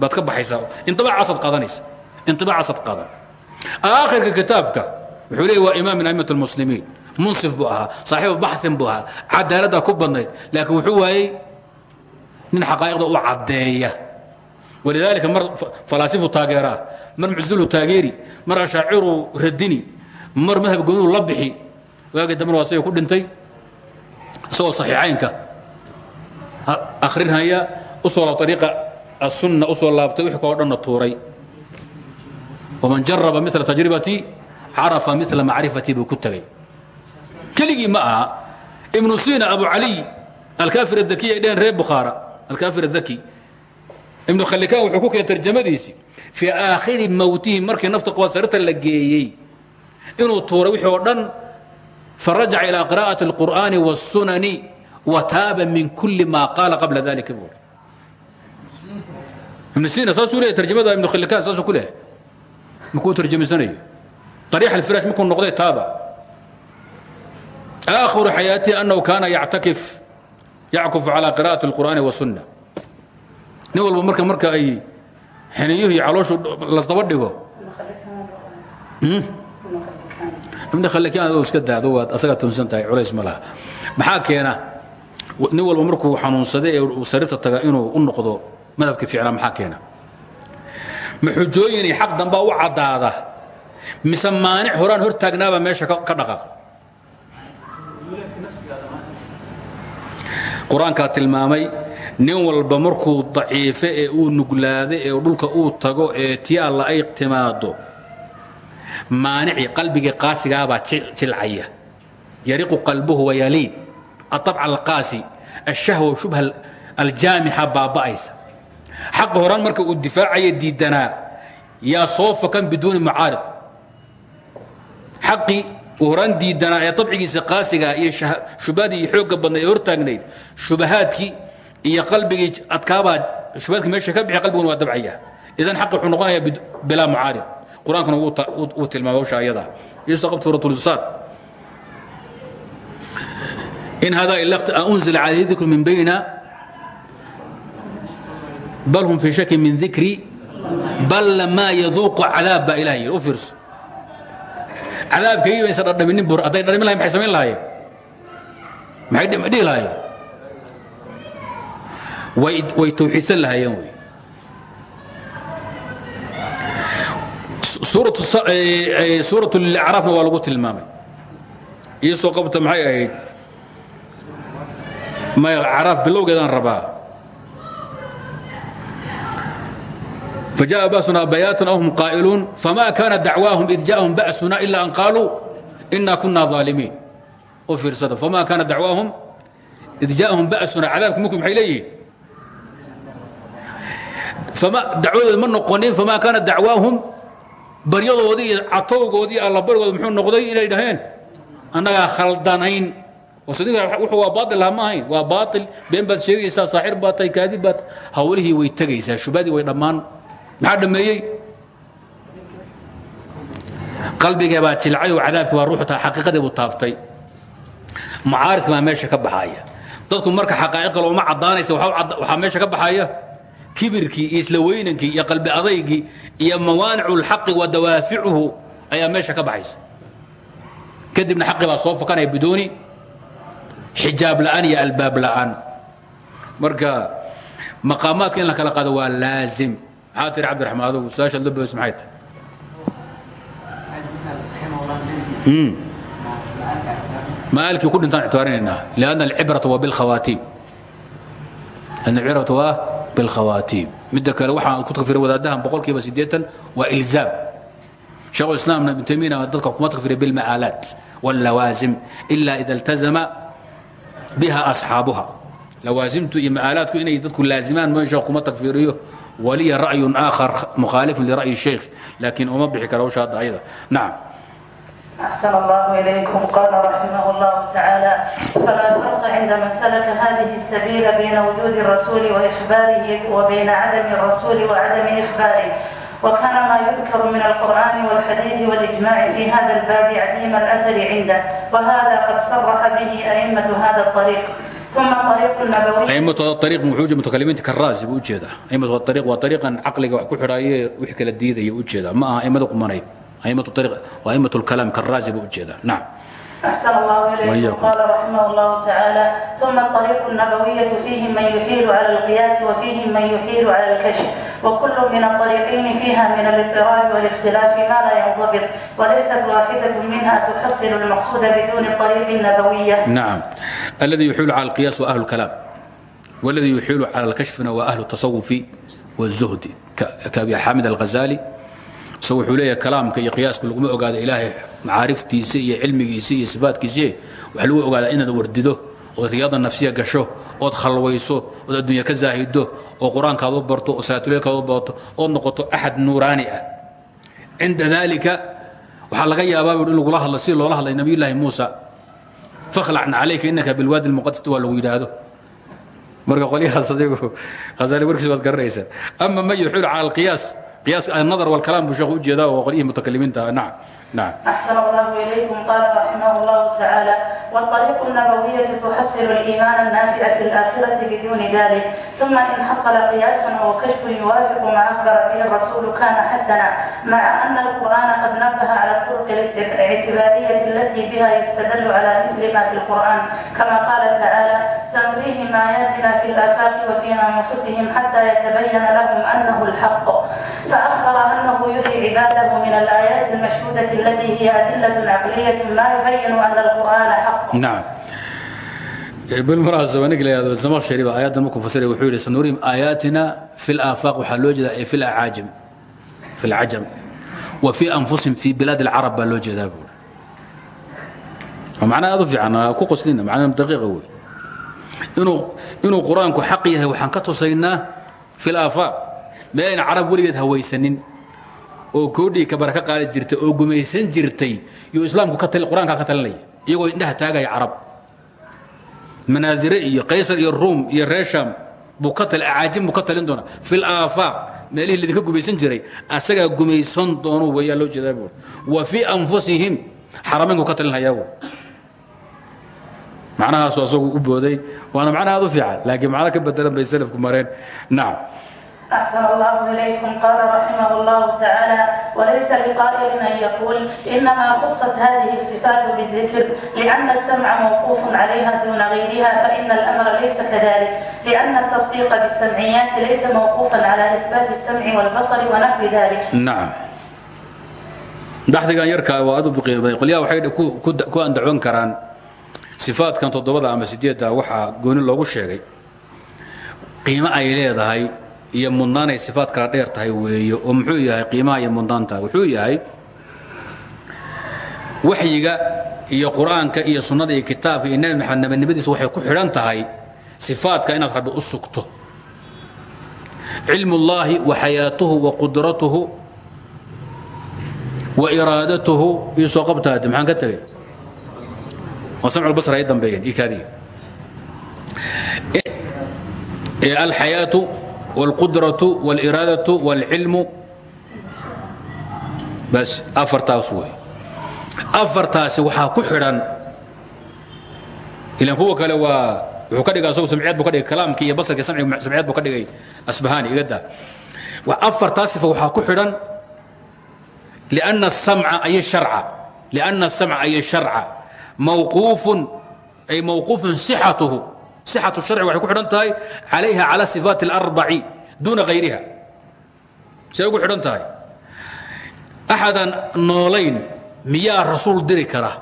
Speaker 1: Baad ka baxaysaa. Inibaacaasad qaadanaysa. Inibaacaasad qaadan. Aakhirka kitaabka wuxuu leeyay waa imaam min aimmat اlmuslimiin munsif buu ahaa saaxiibu baxsin buu ahaa. Cadaaladdaa ku badnayd laakiin wuxuu waayey nin xaqaa'qda u caddeeya. Walidaalika mar falaasifu taageeraa mar mucsilu taageeri mar ashaaciru radini mar madhab goonuu la bixi. Waagii dambena ku dhintay isagoo saxiixaynka akhrinhaya u soo laabta ariiqa asunna u soo laabtay wixii kaloo tuuray. Waman jaraba mila tajribatii carafa mila macrifatii buu ku tegay keligii ma aha sina abu caliy alkaafir adaki ay dheheen reer bukhaara alkaafir adaki ibnu khalikaan wuxuu ku keenay tarjamadiisii fii aakhiri mowtihi markii nafta qawadsarita la geeyey inuu tuuray wixii oo dhan farajaca ilaa qira'ati اlqur'aani wالsunani wataaba min kuli ma qaala qabla dalika buu ibnu sina saasuu leeyahy tarjamada ibnu khalikaan saasuu ku leehay markuu tarjamisanayo طريح الفراش ممكن نقضي تابع آخر حياته أنه كان يعتكف يعكف على قراءة القرآن والسنة نول مركا xiniyuhu iyo calooشhu lasdaba dhigo. Hmm? Khalkaan iska daado waad asagaa tunsan tahay culays ma laha. Maxaa keena? Nin walba markuu xanuunsaday ee saribta taga inuu u noqdo madhabka fiicnaa maxaa keena? Ma xujooyinay xaq dambaa u caddaada. Mise maanic horaan hor taagnaabaa meesha ka dhaqaaq qur'aankaa tilmaamay nin walba markuu daciife ee uu nuglaado ee dhulka uu tago ee tii alla ay timaado maanicii qalbigii qaasigaabaa jilcaya. Yariqu qalbuhu wayaliin aabca alqaasi ashahwa shubha aljaamixa baaba'aysa. Xaqa horaan marka uu difaacaya diidanaa yaa soo fakan biduuni mucaarid xaqii uu horaan diidanaa ee abcigiisa qaasiga iyo shubhadii iyo xoogga badnayd ee shubahaadkii iyo qalbigii adkaabaa shubahaadkii meesha ka bixi qalbiguna waa dabcaya. Idan xaqi wuxuu noqonayaa bilaa mucaarid qur'aankuna wuu tilmaamay hawsha ayadaa iyo saqabtu ratulisaad in hada ila unzila calayhi dikru min bayna bal hum fii shakin min dikri bal lamaa yaduuqu cadaab baa ilaah yidhi. U fiirso. Cadaabkaygii baysan dhadhaminin bur hadday dhadhamin lahayn maxay samayn lahaayeen? Maxay dhihi lahaayeen way tawxiidsan lahaayeen wey suurat eh, eh, lacraafna waa lagu tilmaamay. Iisoo qabta maxay ahayd? May caraaf bilowgeedaan rabaa fajaءa ba'suna bayaatan aw hum qaa'iluun fama kaana dacwaahum id ja'ahum ba'suna ila an qaaluu ina kuna aalimiin u fiirsada fama kaana dacwaahum id ja'ahum ba'suna cadaabka mulku dacwadooda ma noqonin fama kana dacwaahum baryadoodii iyo catowgoodii allabarigooda muxuu noqday inay dhaheen annagaa khaldanayn. Wuxuu waa baail laha ma ahayn waa baail been baad sheegaysaa saaxir baad tahay kaadib baad hawlihii way tegaysaa shubadii way dhammaan. Maxaa dhammeeyey qalbigee baa jilcay oo cadaabkii baa ruuxu tahay xaqiiqadii buu taabtay. Macaaridka baa meesha ka baxaya dadku marka xaqaa'iqa looma caddaanaysa waxaa meesha ka baxaya kibirkii iyo isla weynankii iyo qalbi adaygii iyo mawaanicu اlxaqi wa dawaaficuhu ayaa meesha ka baxaysa. Kadibna xaqi baa soo fakanaya biduuni xijaab la'aan iyo albaab la'aan. Marka maqaamaadka in la kala qaado waa laazim. Maxaa tiri cabdiraxmaan adugu su'aashaad loo boos maxay tahay? Maalkii ku dhintaan ictibaarinaynaa lianna alcibrata waa bilkhawaatiim alcibrata waa bilkhawaatiim midda kale waxaan ku takfira wadaadahan boqolkiiba siddeean waa ilzaam islaamna ibnu taymiina dadka kuma takfira bilma'aalaat wاllawaazim ila ida اltazama biha asxaabuha lawaasimtu iyo ma'aalaadku inay dadku laazimaan mooy sheekh kuma takfiriyo waliya ra'yun aakhar mukhaalifun lira'yi sheikh laakiin uma bixi kara hawshaa ayada nacam
Speaker 2: أحسن الله إليكم قال رحمه الله تعالى فلا فرق عند من سلك هذه السبيل بين وجود الرسول وإخباره وبين عدم الرسول وعدم إخباره وكان ما يذكر من القرآن والحديث والإجماع في هذا الباب عديم الأثر عنده وهذا قد صرح به أئمة هذا الطريق aimaooda ariiq
Speaker 1: muxuuj mutakallimiinta karaazi buu u jeedaa aimatooda ariiq waa ariiqan caqliga wax ku xidhaayee wix kala diidaya u jeedaa ma أئمة الطريق وأئمة الكلام كالرازي بوجهده نعم
Speaker 2: أحسن الله إليكم
Speaker 1: وإياكم.
Speaker 2: قال رحمه الله تعالى ثم الطريق النبوية فيهم من يحيل على القياس وفيهم من يحيل على الكشف وكل من الطريقين فيها من الاضطراب والاختلاف ما لا ينضبط وليست واحدة منها تحصل المقصود بدون الطريق النبوية
Speaker 1: نعم الذي يحيل على القياس وأهل الكلام والذي يحيل على الكشفنا وأهل التصوف والزهد ك- كأبي حامد الغزالي so wuxuu leeyahay kalaamka iyo qiyaaska laguma ogaado ilaahay macaariftiisa iyo cilmigiisa iyo sifaatkiisa. Waxaa lagu ogaadaa inaad wardido ood riyaada nafsiya gasho ood khalwayso ood adduunya ka zaahido oo qur'aankaad u barto oo salaatuleelkaad u barto ood noqoto axad nuuraani ah. Cinda dalika waxaa laga yaabaa buu in lagula hadlo si loola hadlay nabiyullaahi muusa. Fakhlacna calayka innaka bilwaadi lmuqadas waa lagu yidhaahdo marka qolyahaas adigu khasaali warkiis waad garanaysaa ama man yuxilu cala alqiyaas nar wlalaam buu sheekhu u jeedaa oo qolyihii mutakalimiinta ah naam naam
Speaker 2: axsan allahu ilaykum qaala raximah llahu tacaala والطريق النبوية تحصل الإيمان النافع في الآخرة بدون ذلك ثم إن حصل قياس أو كشف يوافق ما أخبر به الرسول كان حسنا مع أن القرآن قد نبه على الطرق الاعتبارية التي بها يستدل على مثل ما في القرآن كما قال تعالى سنريهم آياتنا في الآفاق وفي أنفسهم حتى يتبين لهم أنه الحق فأخبر أنه يري عباده من الآيات المشهودة التي هي أدلة عقلية ما يبين أن القرآن حق
Speaker 1: نعم بالمناسبة نقل هذا الزمخشري آيات المكفسرة وحول سنريهم آياتنا في الآفاق وحلوجة في الأعاجم في العجم وفي أنفسهم في بلاد العرب بلوجة بول ومعنى هذا في عنا كو قصدنا معنى دقيقة هو إنه إنه قرآنك حقيه وحنكته سينا في الآفاق ما إن عرب ولقد هويسنين oo koodhii kabara ka qaadi jirtay oo gumaysan jirtay iyo islaamku ka tal qur-aanka ka talinaya iyagoo indhaha taagaya carab. Manaadire iyo qaysar iyo ruum iyo reesham buu ka tal acaajin buu ka talin doonaa. Fil aafaaq meelihii lidinka gumaysan jiray asagaa gumaysan doono weeyaa loo jeedaa buur wa fii anfusihim xarameynku ka talinhayaa buur asagu u booday waana macna fiican laakiin macno ka bedelan bay salafku mareen. Nacam
Speaker 2: أحسن الله إليكم قال رحمه الله تعالى وليس لقائل أن يقول إنما خصت هذه الصفات بالذكر لأن السمع موقوف عليها دون غيرها فإن الأمر ليس كذلك لأن التصديق بالسمعيات ليس موقوفا على إثبات السمع والبصر ونحو ذلك
Speaker 1: nacam daxdigan yarkaa waa aad u qiimo badan qolyaha waxay ku- ku- ku andacon karaan sifaadkan toddobada ama sideedda waxaa gooni loogu sheegay qiimo ay leedahay iyo mudnaanay sifaad kala dheer tahay weeye oo muxuu yahay qiimaha iyo mudnaanta wuxuu yahay waxyiga iyo qur'aanka iyo sunnada iyo kitaabka iyo nebi maxamed nabanimadiisa waxay ku xidhan tahay sifaadka inaad rabbi u sugto. Cilmu ullaahi wa xayaatuhu wa qudratuhu wa iraadatuhu iyo soo qabtaade maxaan ka tegay waa samcu lbasar ay dambeeyeen ii kaadiga alxayaatu wاlqudratu wاliraadatu wاlcilmu bas afartaas wey afartaasi waxaa ku xidhan ilan kuwa kale waa wuxuu ka dhigay asagu samciyaad buu ka dhigay kalaamkii iyo basarkii samciga samciyaad buu ka dhigay asbahani iga daa wa afartaas sifa waxaa ku xidhan lianna asamca ay sharca lianna asamca ay sharca mawquufun ay mawquufun sixatuhu sixatu sharci waxay ku xidhan tahay calayha cala sifaati اlarbaci duuna hayriha say ugu xidhan tahay. Axadan noolayn miyaa rasuul diri kara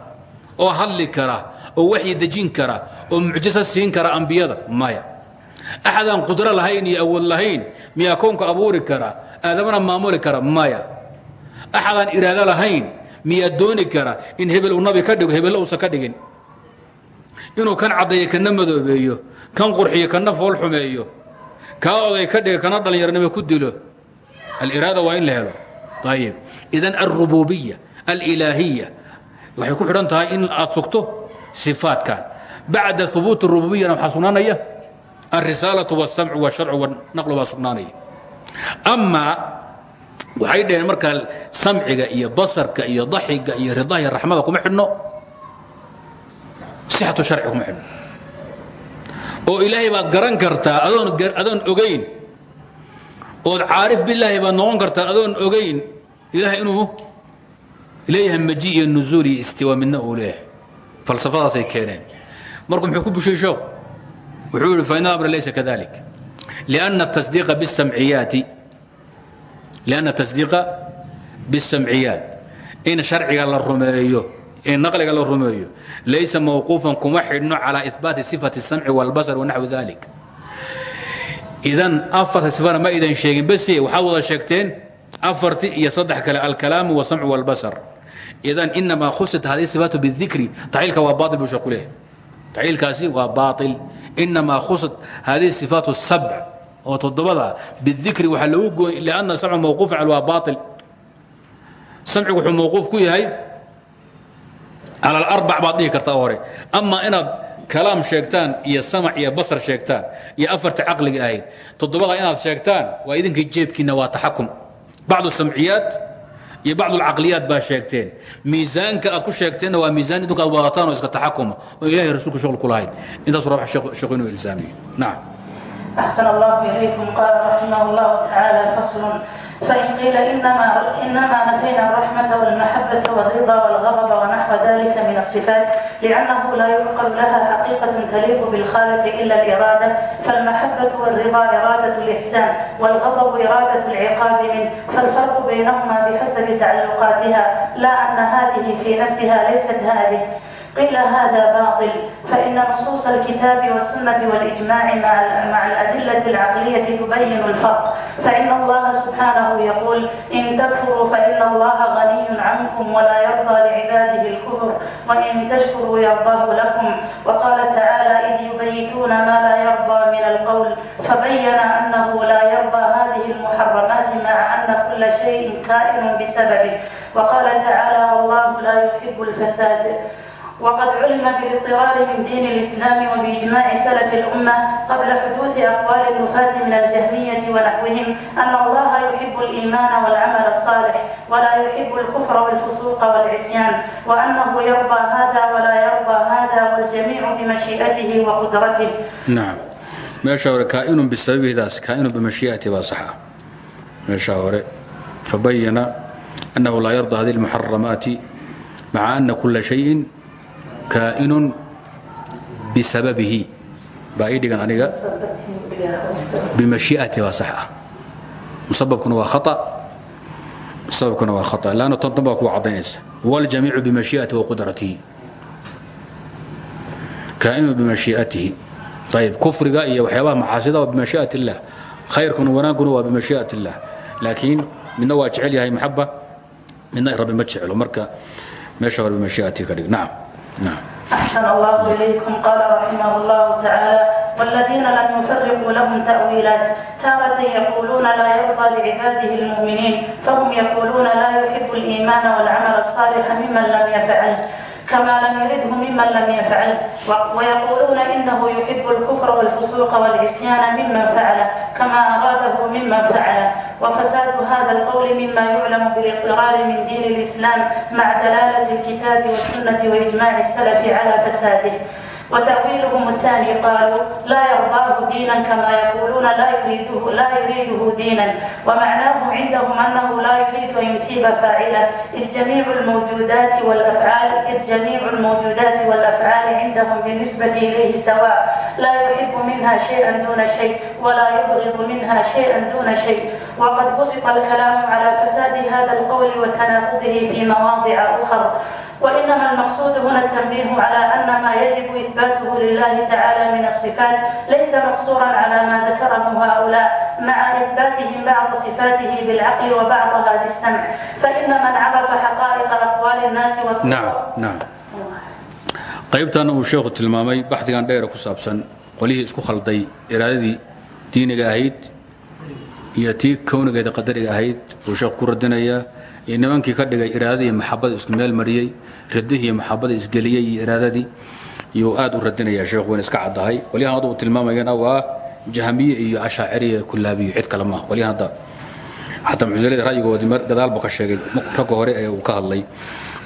Speaker 1: oo hadli kara oo waxyi dejin kara oo mucjiso siin kara ambiyada? Maya. Axadaan qudro lahayn iyo awood lahayn miyaa kownka abuuri kara aadamana maamuli kara? Maya. Axadaan iraado lahayn miyaa dooni kara in hebel uu nabi ka dhigo hebelle uusan ka dhigin inuu kan caddeeyo kana madoobeeyo kan qurxiyo kana fool xumeeyo kaa oday ka dhiga kana dhallinyarnimo ku dilo. Aliraada waa in la helo. Ayib idan alrububiya alilaahiya waxay ku xidhan tahay in aad sugto sifaatkan bacda hubuut rububiyana waxaa sugnaanaya alrisaalatu wاsamcu wاsharcu wanaqlu baa sugnaanaya. Amaa waxay dhaheen markaa samciga iyo basarka iyo daxiga iyo ridaha iyo raxmada kuma xidhno sixatu sharci kuma oo ilaahay baad garan kartaa adoon ogayn ood caarif bilaahi baad noqon kartaa adoon ogayn ilaahay inuu leeyahay maji iyo nuzuul iyo istiwa midna uu leeyahay. Falsafadaasay keeneen. Marku muxuu ku bushay sheekhu wuxuu yihi fain amr laysa kadalik. Lianna tasdiiqa bisamciyaati lianna tasdiiqa bisamciyaat in sharciga la rumeeyo in naqliga la rumeeyo laysa mawquufan kuma xidhno calaa ihbaati sifati الsamci wاlbasar wanaxwi dalik idan afarta sifana ma idan sheegin base waxaad wada sheegteen afarti iyo saddex kale alkalaamu wاsamcu wاlbasar idan inamaa khusat hadihi sifaatu bاdikri taciilka waa bail buu sheeku leeyahay taciilkaasi waa baail inamaa khusat hadihi sifaatu الsabc oo toddobada bاdikri waxaa loogu gooy lianna samca mawquuf cal waa baail samcigu wuxuu mawquuf ku yahay calى alarbac baad dhihi kartaa oo hore. Amaa inaad kalaam sheegtaan iyo samac iyo basar sheegtaan iyo afarta caqliga ahayd toddobada inaad sheegtaan waa idinkii jeebkiinna waa taxakum. Bacdu samciyaad iyo bacdualcaqliyaad baa sheegteen. Miisaanka aad ku sheegteenna waa miisaan idinku aad wadataan oo iska taxakuma oo ilahay rasuulka shaql ku lahayn intaas raba sheekhu inuu ilsaamiyo. Nacam
Speaker 2: axsan allahu ilaykum. Qaala raximah allahu tacaala faslu فإن قيل إنما, إنما نفينا الرحمة والمحبة والرضا والغضب ونحو ذلك من الصفات لأنه لا يعقل لها حقيقة تليق بالخالق إلا الإرادة فالمحبة والرضا إرادة الإحسان والغضب إرادة العقاب منه فالفرق بينهما بحسب تعلقاتها لا أن هذه في نفسها ليست هذه قيل هذا باطل فإن نصوص الكتاب والسنة والإجماع مع الأدلة العقلية تبين الفرق فإن الله سبحانه يقول إن تكفروا فإن الله غني عنكم ولا يرضى لعباده الكفر وإن تشكروا يرضاه لكم وقال تعالى إذ يبيتون ما لا يرضى من القول فبين أنه لا يرضى هذه المحرمات مع أن كل شيء كائن بسببه وقال تعالى والله لا يحب الفساد وقد علم بالاضطرار من دين الإسلام وبإجماع سلف الأمة قبل حدوث أقوال النفاة من الجهمية ونحوهم أن الله يحب الإيمان والعمل الصالح ولا يحب الكفر والفسوق والعصيان وأنه يرضى هذا ولا يرضى هذا والجميع بمشيئته وقدرته
Speaker 1: نعم meesha hore kaainun bisababihidaas kaainun bimashii'ati baa saxa meesha hore fabayana annahu laa yarda hadihi اlmuxaramaati maca ana kula shayin kaainun bisababihi. Baa ii dhigan aniga. Bimashii'ati baa sax ah. Musababkuna waa khaa sababkuna waa khaa lanna tantan baa kuwa caddaynaysa. Waljamiicu bimashii'ati wa qudratihi. Kaainun bimashii'atihi ayb kufriga iyo waxyaabaha macaasida waa bimashii'at اllah khayrkuna wanaagguna waa bimashii'at اllah laakiin midna waa jecel yahay maxaba midna rabbi ma jeclo. Marka meesha hore bimashii'ati ka dhig. Nacam
Speaker 2: أحسن الله إليكم قال رحمه الله تعالى والذين لم يفرقوا لهم تأويلات تارة يقولون لا يرضى لعباده المؤمنين فهم يقولون لا يحب الإيمان والعمل الصالح ممن لم يفعل كما لم يرده ممن لم يفعل ويقولون إنه يحب الكفر والفسوق والعصيان ممن فعل كما أراده ممن فعل وفساد هذا القول مما يعلم بالاضطرار من دين الإسلام مع دلالة الكتاب والسنة وإجماع السلف على فساده وتأويلهم الثاني قالوا لا يرضاه دينا كما يقولون لا يريده لا يريده دينا ومعناه عندهم أنه لا يريد أن يثيب فاعله إذ جميع الموجودات والأفعال إذ جميع الموجودات والأفعال عندهم بالنسبة إليه سواء لا يحب منها شيئا دون شيء ولا يبغض منها شيئا دون شيء وقد بسط الكلام على فساد هذا القول وتناقضه في مواضع أخرى وإنما المقصود هنا التنبيه على أن ما يجب إثباته لله تعالى من الصفات ليس مقصورا على ما ذكره هؤلاء مع إثباتهم بعض صفاته بالعقل وبعضها بالسمع فإن من عرف حقائق أقوال الناس
Speaker 1: نعم نعم qaybtan uu sheekhu tilmaamay baxdigan dheera ku saabsan qolihii isku khalday iraadadii diiniga ahayd iyo tii kownigeeda qadariga ahayd buu sheekhu ku radinayaa iyo nimankii ka dhigay iraadadii iyo maxabada isku meel mariyey ridihii iyo maxabada isgeliyey iyo iraadadii iyuu aad u radinayaa sheekhu wayna iska caddahay. Qolyahan hadda uu tilmaamayana waa jahmiye iyo ashaaciriya cid kale maaha. Qolyahan hadda xataa mucsilada ra'yigoodii gadaalbu ka sheegay. Ragga hore ee uu ka hadlay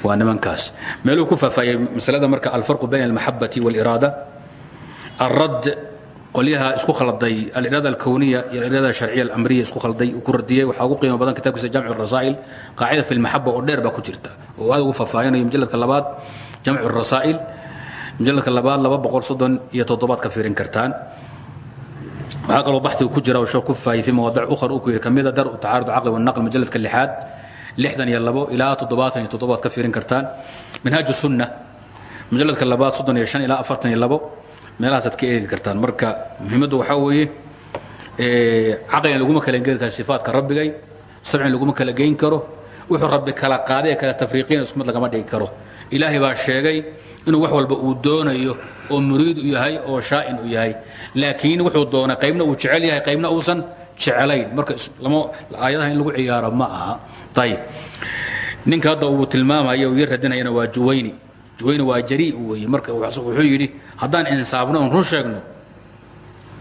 Speaker 1: waa nimankaas. Meeluu ku faahfaahiyey masalada marka alfarqu bayna almaxabati wاliraada alradd qolyaha isku khalday aliraada alkowniya iyo aliraada alsharciya alamriya isku khalday ku radiyey waxaa ugu qiimo badan kitabkiisa jamcu rasaa'il qaacida fi lmaxaba oo dheer baa ku jirta. Oo aad ugu faahfaahinayo mujalladka labaad jamcu rasaa'il mujalladka labaad laba boqol soddon iyo toddobaad ka fiirin kartaan. Waxaa kaloo baxtigu ku jira oo sheekh ku fi mawaadic ukhar uu ku yidhi kamida dar u tacaarud caqli wanaql mujalladka lixaad lixdan iyo labo ilaa toddobaatan iyo toddobaad ka fiirin kartaan. Minhaaj sunna mujalladka labaad soddon iyo shan ilaa afartan iyo labo meelahaasaad ka eegi kartaan. Marka muhiimaddu waxaa weeye caqligan laguma kala geyn karo sifaatka rabbigay sabcin laguma kala geyn karo wuxuu rabbi kala qaaday ee kala tafriiqina isku mid lagama dhigi karo. Ilaahay baa sheegay inuu wax walba uu doonayo oo muriid u yahay oo shaa'in u yahay. Laakiin wuxuu doonay qaybna uu jecel yahay qaybna uusan jeclayn marka aayadaha in lagu ciyaaro ma aha. Ayib ninka hadda uu tilmaamaya uu ii radinayana waa juwayni juwayni waa jarii weeye marka wuxuu yidhi haddaan insaafno oon run sheegno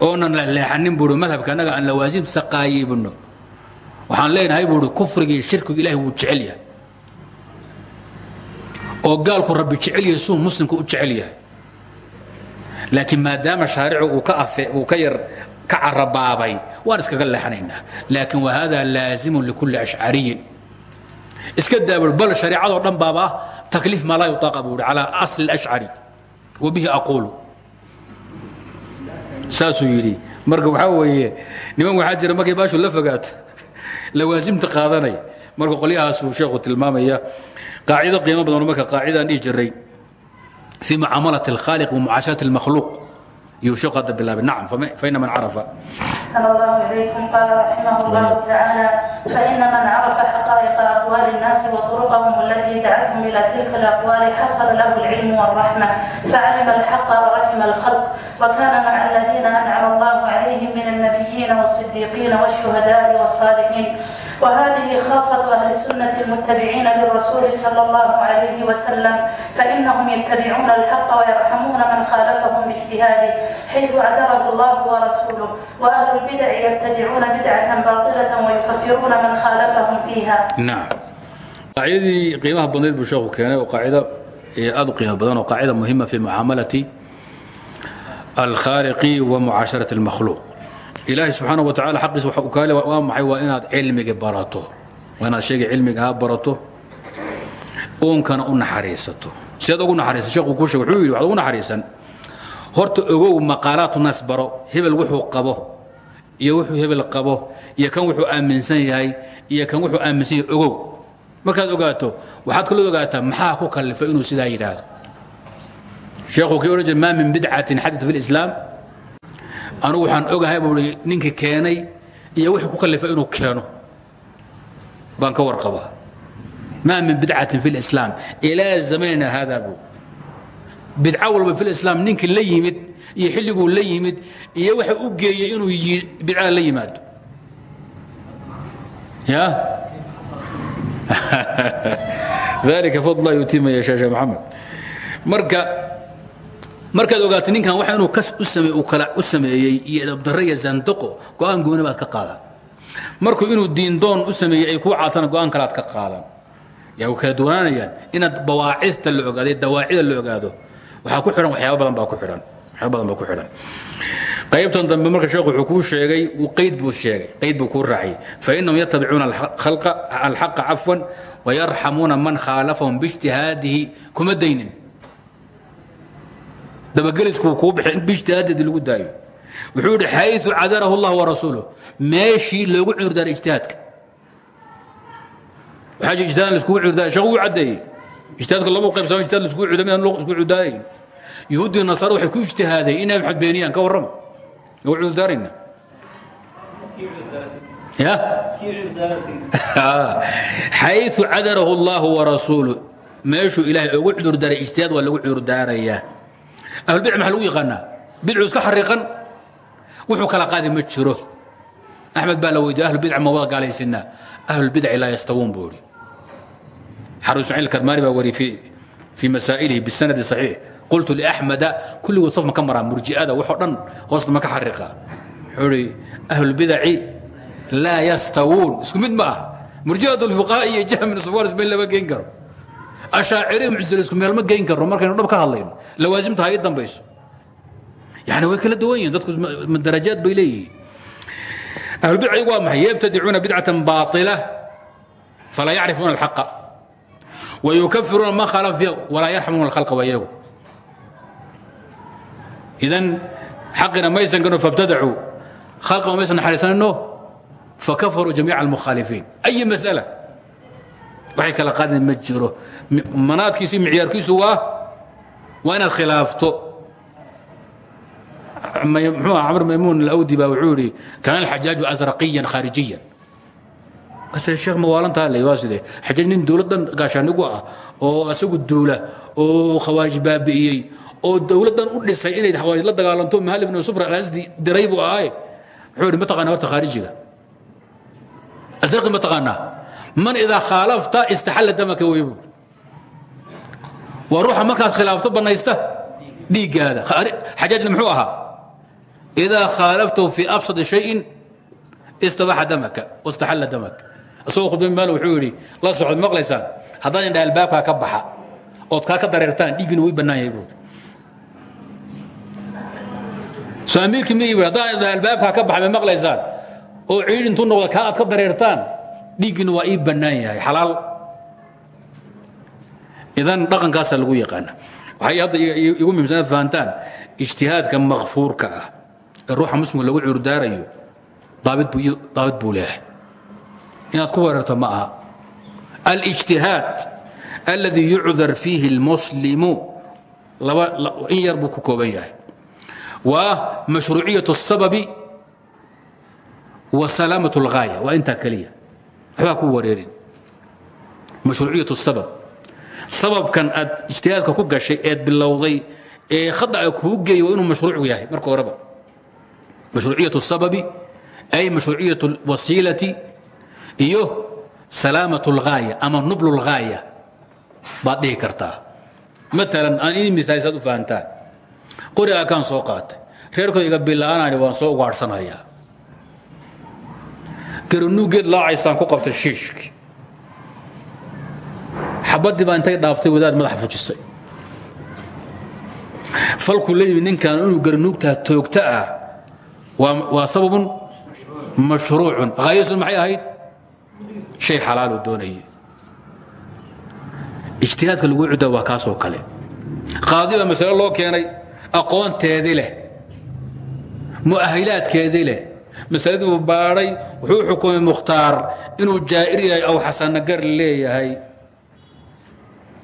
Speaker 1: oonan leexanin buuri madhabka annaga aan lawaasimtiisa qaayibino waxaan leenahay buuri kufrigii shirkigu ilahay wuu jecel yahay. Oo gaalku rabbi jecel yahay suu muslimku u jecel yahay. Laakiin maadaama shaaricu uu ka afe uu ka yar ka carabaabay waan iskaga leexanaynaa. Laakiin wa hada likulli ashcariyin iska daabul bal hareecadoo dhan baaba takliif maa laa yuaaqa buu hi calaa wa bihi aquulu. Saasuu yidhi marka waxaa weeye niman waxaa jira markay baashu la fogaato lawaasimta qaadanay marka qolyahaasuu sheekhu tilmaamaya qaacido qiimo badan marka qaacidan dhihi jiray fii mucaamalati alkhaaliq wa mucaashaati اlmakhluuq المخلوق يوشق هذا بالله نعم فإن من عرف
Speaker 2: أحسن الله إليكم قال رحمه الله تعالى فإن من عرف حقائق أقوال الناس وطرقهم التي دعتهم إلى تلك الأقوال حصل له العلم والرحمة فعلم الحق ورحم الخلق وكان مع الذين أنعم الله عليهم من النبيين والصديقين والشهداء والصالحين وهذه خاصة أهل السنة المتبعين للرسول صلى الله عليه وسلم فإنهم يتبعون الحق ويرحمون من خالفهم باجتهاده حيث عذره الله ورسوله وأهل البدع يبتدعون بدعة باطلة ويكفرون من خالفهم فيها
Speaker 1: نعم قاعدadii qiimaha badnayd buu sheeku keenay oo qaacida aad u qiimo badan oo qaacida muhima fi ilaahay subxaana wa tacala xaqiisa waxa uu kaale waa maxay? Waa inaad cilmiga barato. Waa inaad sheegay cilmiga ha barato. Uunkana u naxariisato. Sidaad ugu naxariisan sheekhu kuu sheeg wuxuu yidhi waxaad ugu naxariisan. Horta ogow maqaalaatu naas baro. Hebel wuxuu qabo iyo wuxuu hebel qabo iyo kan wuxuu aaminsan yahay iyo kan wuxuu aaminsan yahay ogow. Markaad ogaato waxaad kaloo ogaataa maxaa ku kallifay inuu sidaa yidhaahdo? Sheekhu kii odhan jira maa min bidcatin xadit fi lislaam anugu waxaan ogahay buu i ninkii keenay iyo wixii ku kallifay inuu keeno baan ka warqabaa maa min bidcatin fi lislaam ilaa zamanina haadaa buu. Bidco walba fi lislaam ninkii la yimid iyo xilliguu la yimid iyo waxa u geeyey inuu bidcada la yimaado. Ya? Dalika fadla yutii man yashaa sheekh maxamed. Marka markaad ogaato ninkan waxa inuu kas u sameeyey iyo edabdarre iyo zandaqo go'aan gooni baad ka qaadan. Markuu inuu diindoon u sameeyey ay kuu caatana go'aan kalaad ka qaadan. Yaa u kala duwanaanayaan inaad bawaacista la ogaado dawaacida la ogaado. Waxaa ku xidhan waxyaaba badan baa ku xidhan waxyaaba badan baa ku xidhan qaybtan dambe marka sheekhu wuxuu kuu sheegay qayd buu sheegay qayd buu kuu raaciyey fainahum yatabicuuna alxaqa cafwan wayarxamuuna man khaalafahum biijtihaadihi kuma daynin dabagelisku kuu bixi in biijtihaaddeedii lagu daayo. Wuxuu xayu cadarahu allah warasuuluh meeshii loogu cudurdaaray ijtihaadka. Waxaa jira ijtihaad laiskugu cudurdaaray sheekhu wuu caddeeyey. Ijtihaadka laba qaybsama ijtihaad laiskugu cudurdaay midaan loo isku cudurdaarayn yuhuuddii nasaara ku ijtihaadeen inay maxad beeniyaan ka warrama ugu cudurdaarayna. Ya xayu cadarahu allahu warasuuluh meeshuu ilaahay ugu cudurdaaray ijtihaad waa lagu cudurdaarayaa ahlulbidc maxaa lagu yaqaanaa? Bidcu iska xariiqan? Wuxuu kala qaadi ma jiro. Axmed baa la weydiye ahlulbidc ma wada gaalaysinaa? Ahlulbidci laa yastawuun buu ihi xaru ismaaciil karmaani baa wari fii masaa'ilihi bisanadi saxiix. Qultu liaxmeda kulligood saf ma ka maraa murji'ada waxoo dhan hoosta ma ka xariiqa wuxuu ihi ahlulbidaci laa yastawuun isku mid ma ah. Murji'at lfuqaha iyo jahmin sufwaan ismail lama geyn karo ashaaciri isku meel ma geyn karno markaynu dhab ka hadlayno. Lawaasimta ha ii dambayso. Yani way kala duwan yihiin dadku darajaad bay leeyihiin. Ahlulbidcigu waa maxay? Yabtadicuuna bidcatan baatila falaa yacrifuuna alxaqa wayukafiruuna man khalafa fiiha walaa yarxamuuna alkhalqa wayagu idan xaqina maysan gano fabtadacuu khalqama maysan naxariisanayno fakafaruu jamiica almukhaalifiin ay mas'ala waxay kala qaadeen ma jiro. Manaadkiisi micyaarkiisu waa waa inaad khilaafto. Mxuu camr maymuun alawdi baa wuxuu yidhi kaana alxajaaju asraqiyan khaarijiyan. Kase sheekh mawaalantaa le waa sidee? Xajaaj nin dowladdan gaashaanigu ah oo asagu duula oo khawaarij baabi'iyey oo dowladdan u dhisay inay la dagaalanto. Mahal ibn sufra alasdi diray buu ahaaye wuxuu yidhi ma taqaanaa horta khaarijiga? Asraqi ma taqaanaa man idaa khaalafta istaxalla damaka wey buu waa ruuxa markaad khilaafto bannaysta dhiiggaada. Xajaajna muxuu ahaa? Idaa khaalaftahu fii absadi shayin istabaxa damaka wastaxalla damak. Isagoo khudba maal wuxuu yidhi la socod maqlaysaan haddaan indha albaabkaa ka baxa ood kaa ka dareertaan dhiiggina way bannaan yahay buuri soo amiirkii yimid haddaan indha albaabkaa ka baxa may maqlaysaan oo ciid intuu noqda kaa aad ka dareertaan dhiiggina waa ii bannaan yahay xalaal idan dhaqankaasaa lagu yaqaana waxay hadda igu muhimsan inaad fahantaan ijtihaadka makfuurka ah ee ruuxa muslimka lagu curdaarayo daabid buu daabid buu leeyahay inaad ku weerarto ma aha alijtihaad alladii yucdar fiihi almuslimu laba in yar buu ku kooban yahay waa mashruuciyat الsababi wa salaamaة اlgaaya waa intaa keliya waxbaa ku wareerin. Mashruuciyat الsabab sababkan aad ijtihaadka ku gashay eed bilowday ee khada'a kuu geeyay waa inuu mashruucu yahay marka horeba. Mashruuciyatu sababi ay mashruuciyatu wasiilati iyo salaamatu lghaaya ama nublu lghaaya baad dhihi kartaa. Maalan aan idin misaalisaad u fahantaan. Qorigaa kaan soo qaatay. Reerkooda iga bila'anaani waan soo ugaadhsanayaa garanuugeed laacaysaan ku qabtay shiishki. Xabaddii baa intay dhaaftay wadaad madaxa fujisay. Falkuu la ninkan inuu garanuugtaa toogta ah waa sababun mashruucun. Haayadsun maxay ahayd? Shay xalaaluu doonayay. Ijtihaadka lagu cuddaa waa kaasoo kale. Qaadi baa masale loo keenay aqoonteedii leh masaladii uu baadhay wuxuu xukumay mukhtaar inuu jaa'ir yahay aw xasanagar leeyahay.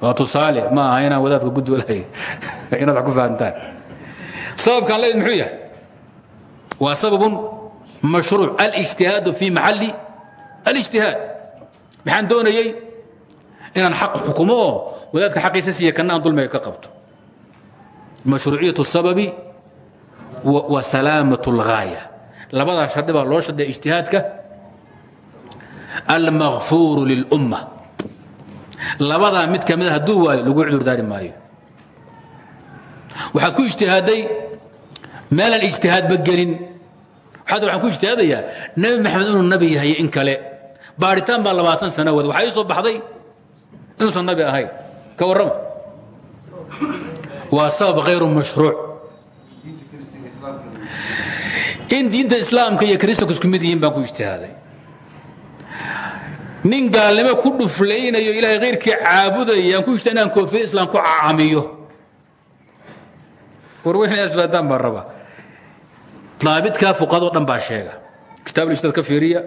Speaker 1: Waa tusaale ma aha inaan wadaadka guddi lahay inaad ku fahantaan. Sababkaan leed muxuu yahay? Waa sababun mashruuc alijtihaadu fi maxalli alijtihaad. Maxaan doonayey inaan xaq xukumo oo wadaadka xaqiisa siiya kana aan dulmiga ka qabto. Mashruuciyatu sababi wa labadaa shardhi baa loo shardhiya ijtihaadka. Almakfuuru lilumma. Labadaa mid ka mida hadduu waayo lagu cudurdaari maayo. Waxaad ku ijtihaaday meelaan ijtihaadba gelin. Waxaad waxaan ku ijtihaadayaa nebi maxamed inuu nabi yahay in kale. Baadhitaan baa labaatan sana wada. Waxaa soo baxday inuusan nabi ahayn. Ka warrama. Waa sabab hayru mashruuc in diinta islaamka iyo kristanku isku mid yihiin baan ku ijtihaaday nin gaalnimo ku dhuflaynayo ilaahay khayrkii caabudaya aan ku ijtihaad inaan koofiya islaam ku cacamiyo warweynaas baadaan baan raba daabidkaa fuqadoo dhan baa sheega kitaab ijtihaad ka fiiriya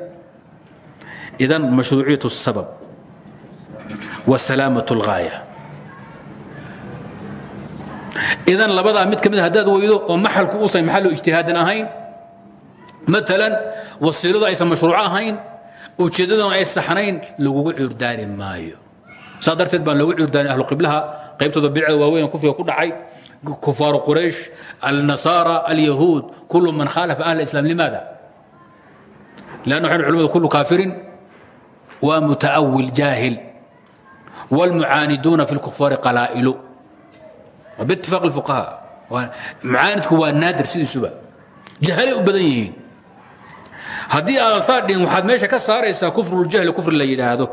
Speaker 1: idan mashruuciyatu الsabab wa salaamaة اlgaaya idan labadaa mid ka mid haddaad weydo oo maxalku uusan maxallo ijtihaadin ahayn maalan wasiiladu aysan mashruuco ahayn ujeeddaduna ay saxnayn lagugu cuurdaari maayo saa darteed baan loogu cuurdaarin ahlu qiblaha qaybtooda bidcda waaweyn kufriga ku dhacay kufaaru quraysh alnasaara alyahuud kullu man khaalafa ahla islam limaada lanna waxaynu culimadu kullu kaafirin waa mutaawil jaahil wاlmucaaniduuna fi اlkufaari qalaa'ilu biitifaaq اlfuqaha mucaanidku waa naadir sidiisuba jahalay u badan yihiin haddii aadan saa dhihin waxaad meesha ka saaraysaa kufruljahli kufri la yidhaahdo.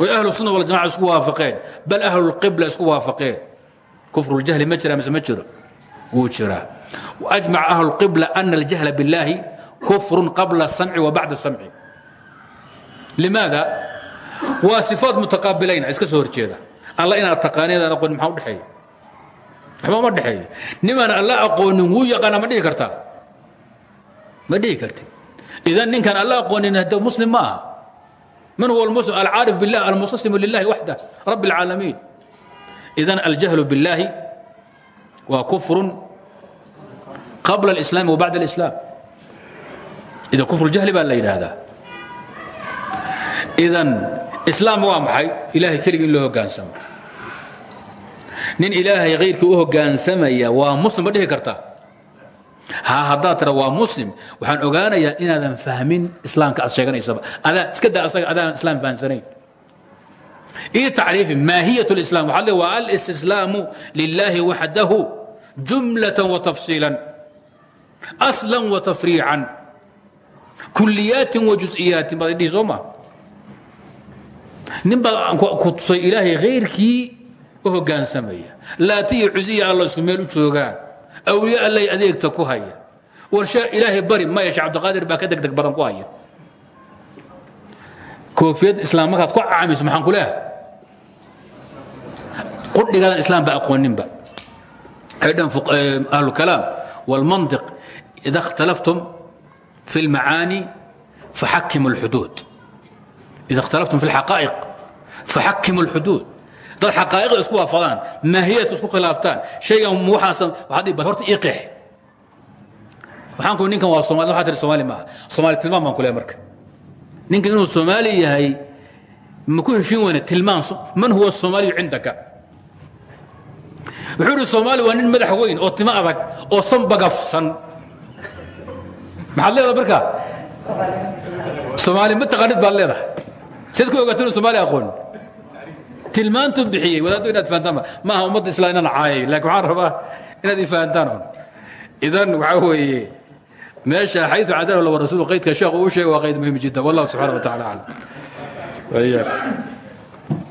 Speaker 1: Oy ahlu sunna waljamaca isku waafaqeen bal ahlulqibla isku waafaqeen. Kufruljahli ma jira mise ma jiro? Wuu jiraa ajmaca ahlulqibla ana aljahla billaahi kufrun qabla samci wa bacda samci. Limaada? Waa sifaad mutaqaabilayna iska soo horjeeda. Alla inaad taqaani adaan aqoonin maxaa u dhexeeya? Waxba uma dhexeeyo nimaan alla aqoonin wuu yaqaanaa ma dhihi kartaa? Ma dhihi karti idan ninkaan alla aqoonin hade muslim ma aha man huwa almuslim alcaarif billah almustasimu lilahi waxdah rabbi اlcaalamiin idan aljahlu biاllahi waa kufrun qabla اlislaam wa bacda اlislaam idan kufru ljahli baa la yidhaahdaa idan islaam waa maxay ilahay keligii in loo hogaansamo nin ilaahay khayrkii u hogaansamaya waa muslim ma dhihi kartaa ha haddaad tira waa muslim. Waxaan ogaanayaa inaadan fahmin islaamka aad sheeganaysaba. Adaa iska daa asaga adaanan islaam fahansanayn. Ii tacriifi maahiyat اlislam waxaa le waa alistislaamu lilahi waxdahu jumlatan wa tafsiilan aslan wa tafriican kuliyaatin wa jus'iyaatin baad idhihi soo baa ku tusay ilaahay khayrkii u hogaansamaya. Laati iyo cusiya meel u joogaan awliye allay adeegta ku haya warshe ilaahay bari maya shee cabdiqaadir baa ka degdeg badan ku haya koofiyad islaam markaad ku caamiso maxaan ku leehay qudhigaadan islaam ba aqooninba waxay dhan ahlukalaam walmantiq ida اkhtalaftum fi اlmacaani faxakimu اlxuduud ida اkhtalaftum fi اlxaqaa'iq faxakimu اlxuduud dad xaqaa'iqda isku waafadaan maahiyaadka isku khilaaftaan. Dhihi bal horta ii qeex. Waxaan ku ninkan waa Soomaali waxa tiri Soomaali maaha. Soomaali tilmaam baan ku leeyahay marka. Ninkan inuu Soomaali yahay ma ku heshiin weyne tilmaan man huwa soomaaliyu cindaka? Wuxuu idhi soomaali waa nin madax weyn oo timo adag oo san bagafsan. Maxaad leedaha marka? Soomaali ma taqaanid baad leedahay. Siad ku ogaata inu somaali aqoon tilmaantuu bixiyey. Wadaaddo inaad fahantaan ma aha ummadda islam inaan caayay laakiin waxaan rabaa inaad i fahantaan on idan waxaa weeye meesha xayu cadalahu wa rasuulu qaydka sheekh uu sheegay waa qayd muhiim jiddan wallahu subxana wa tacala aclam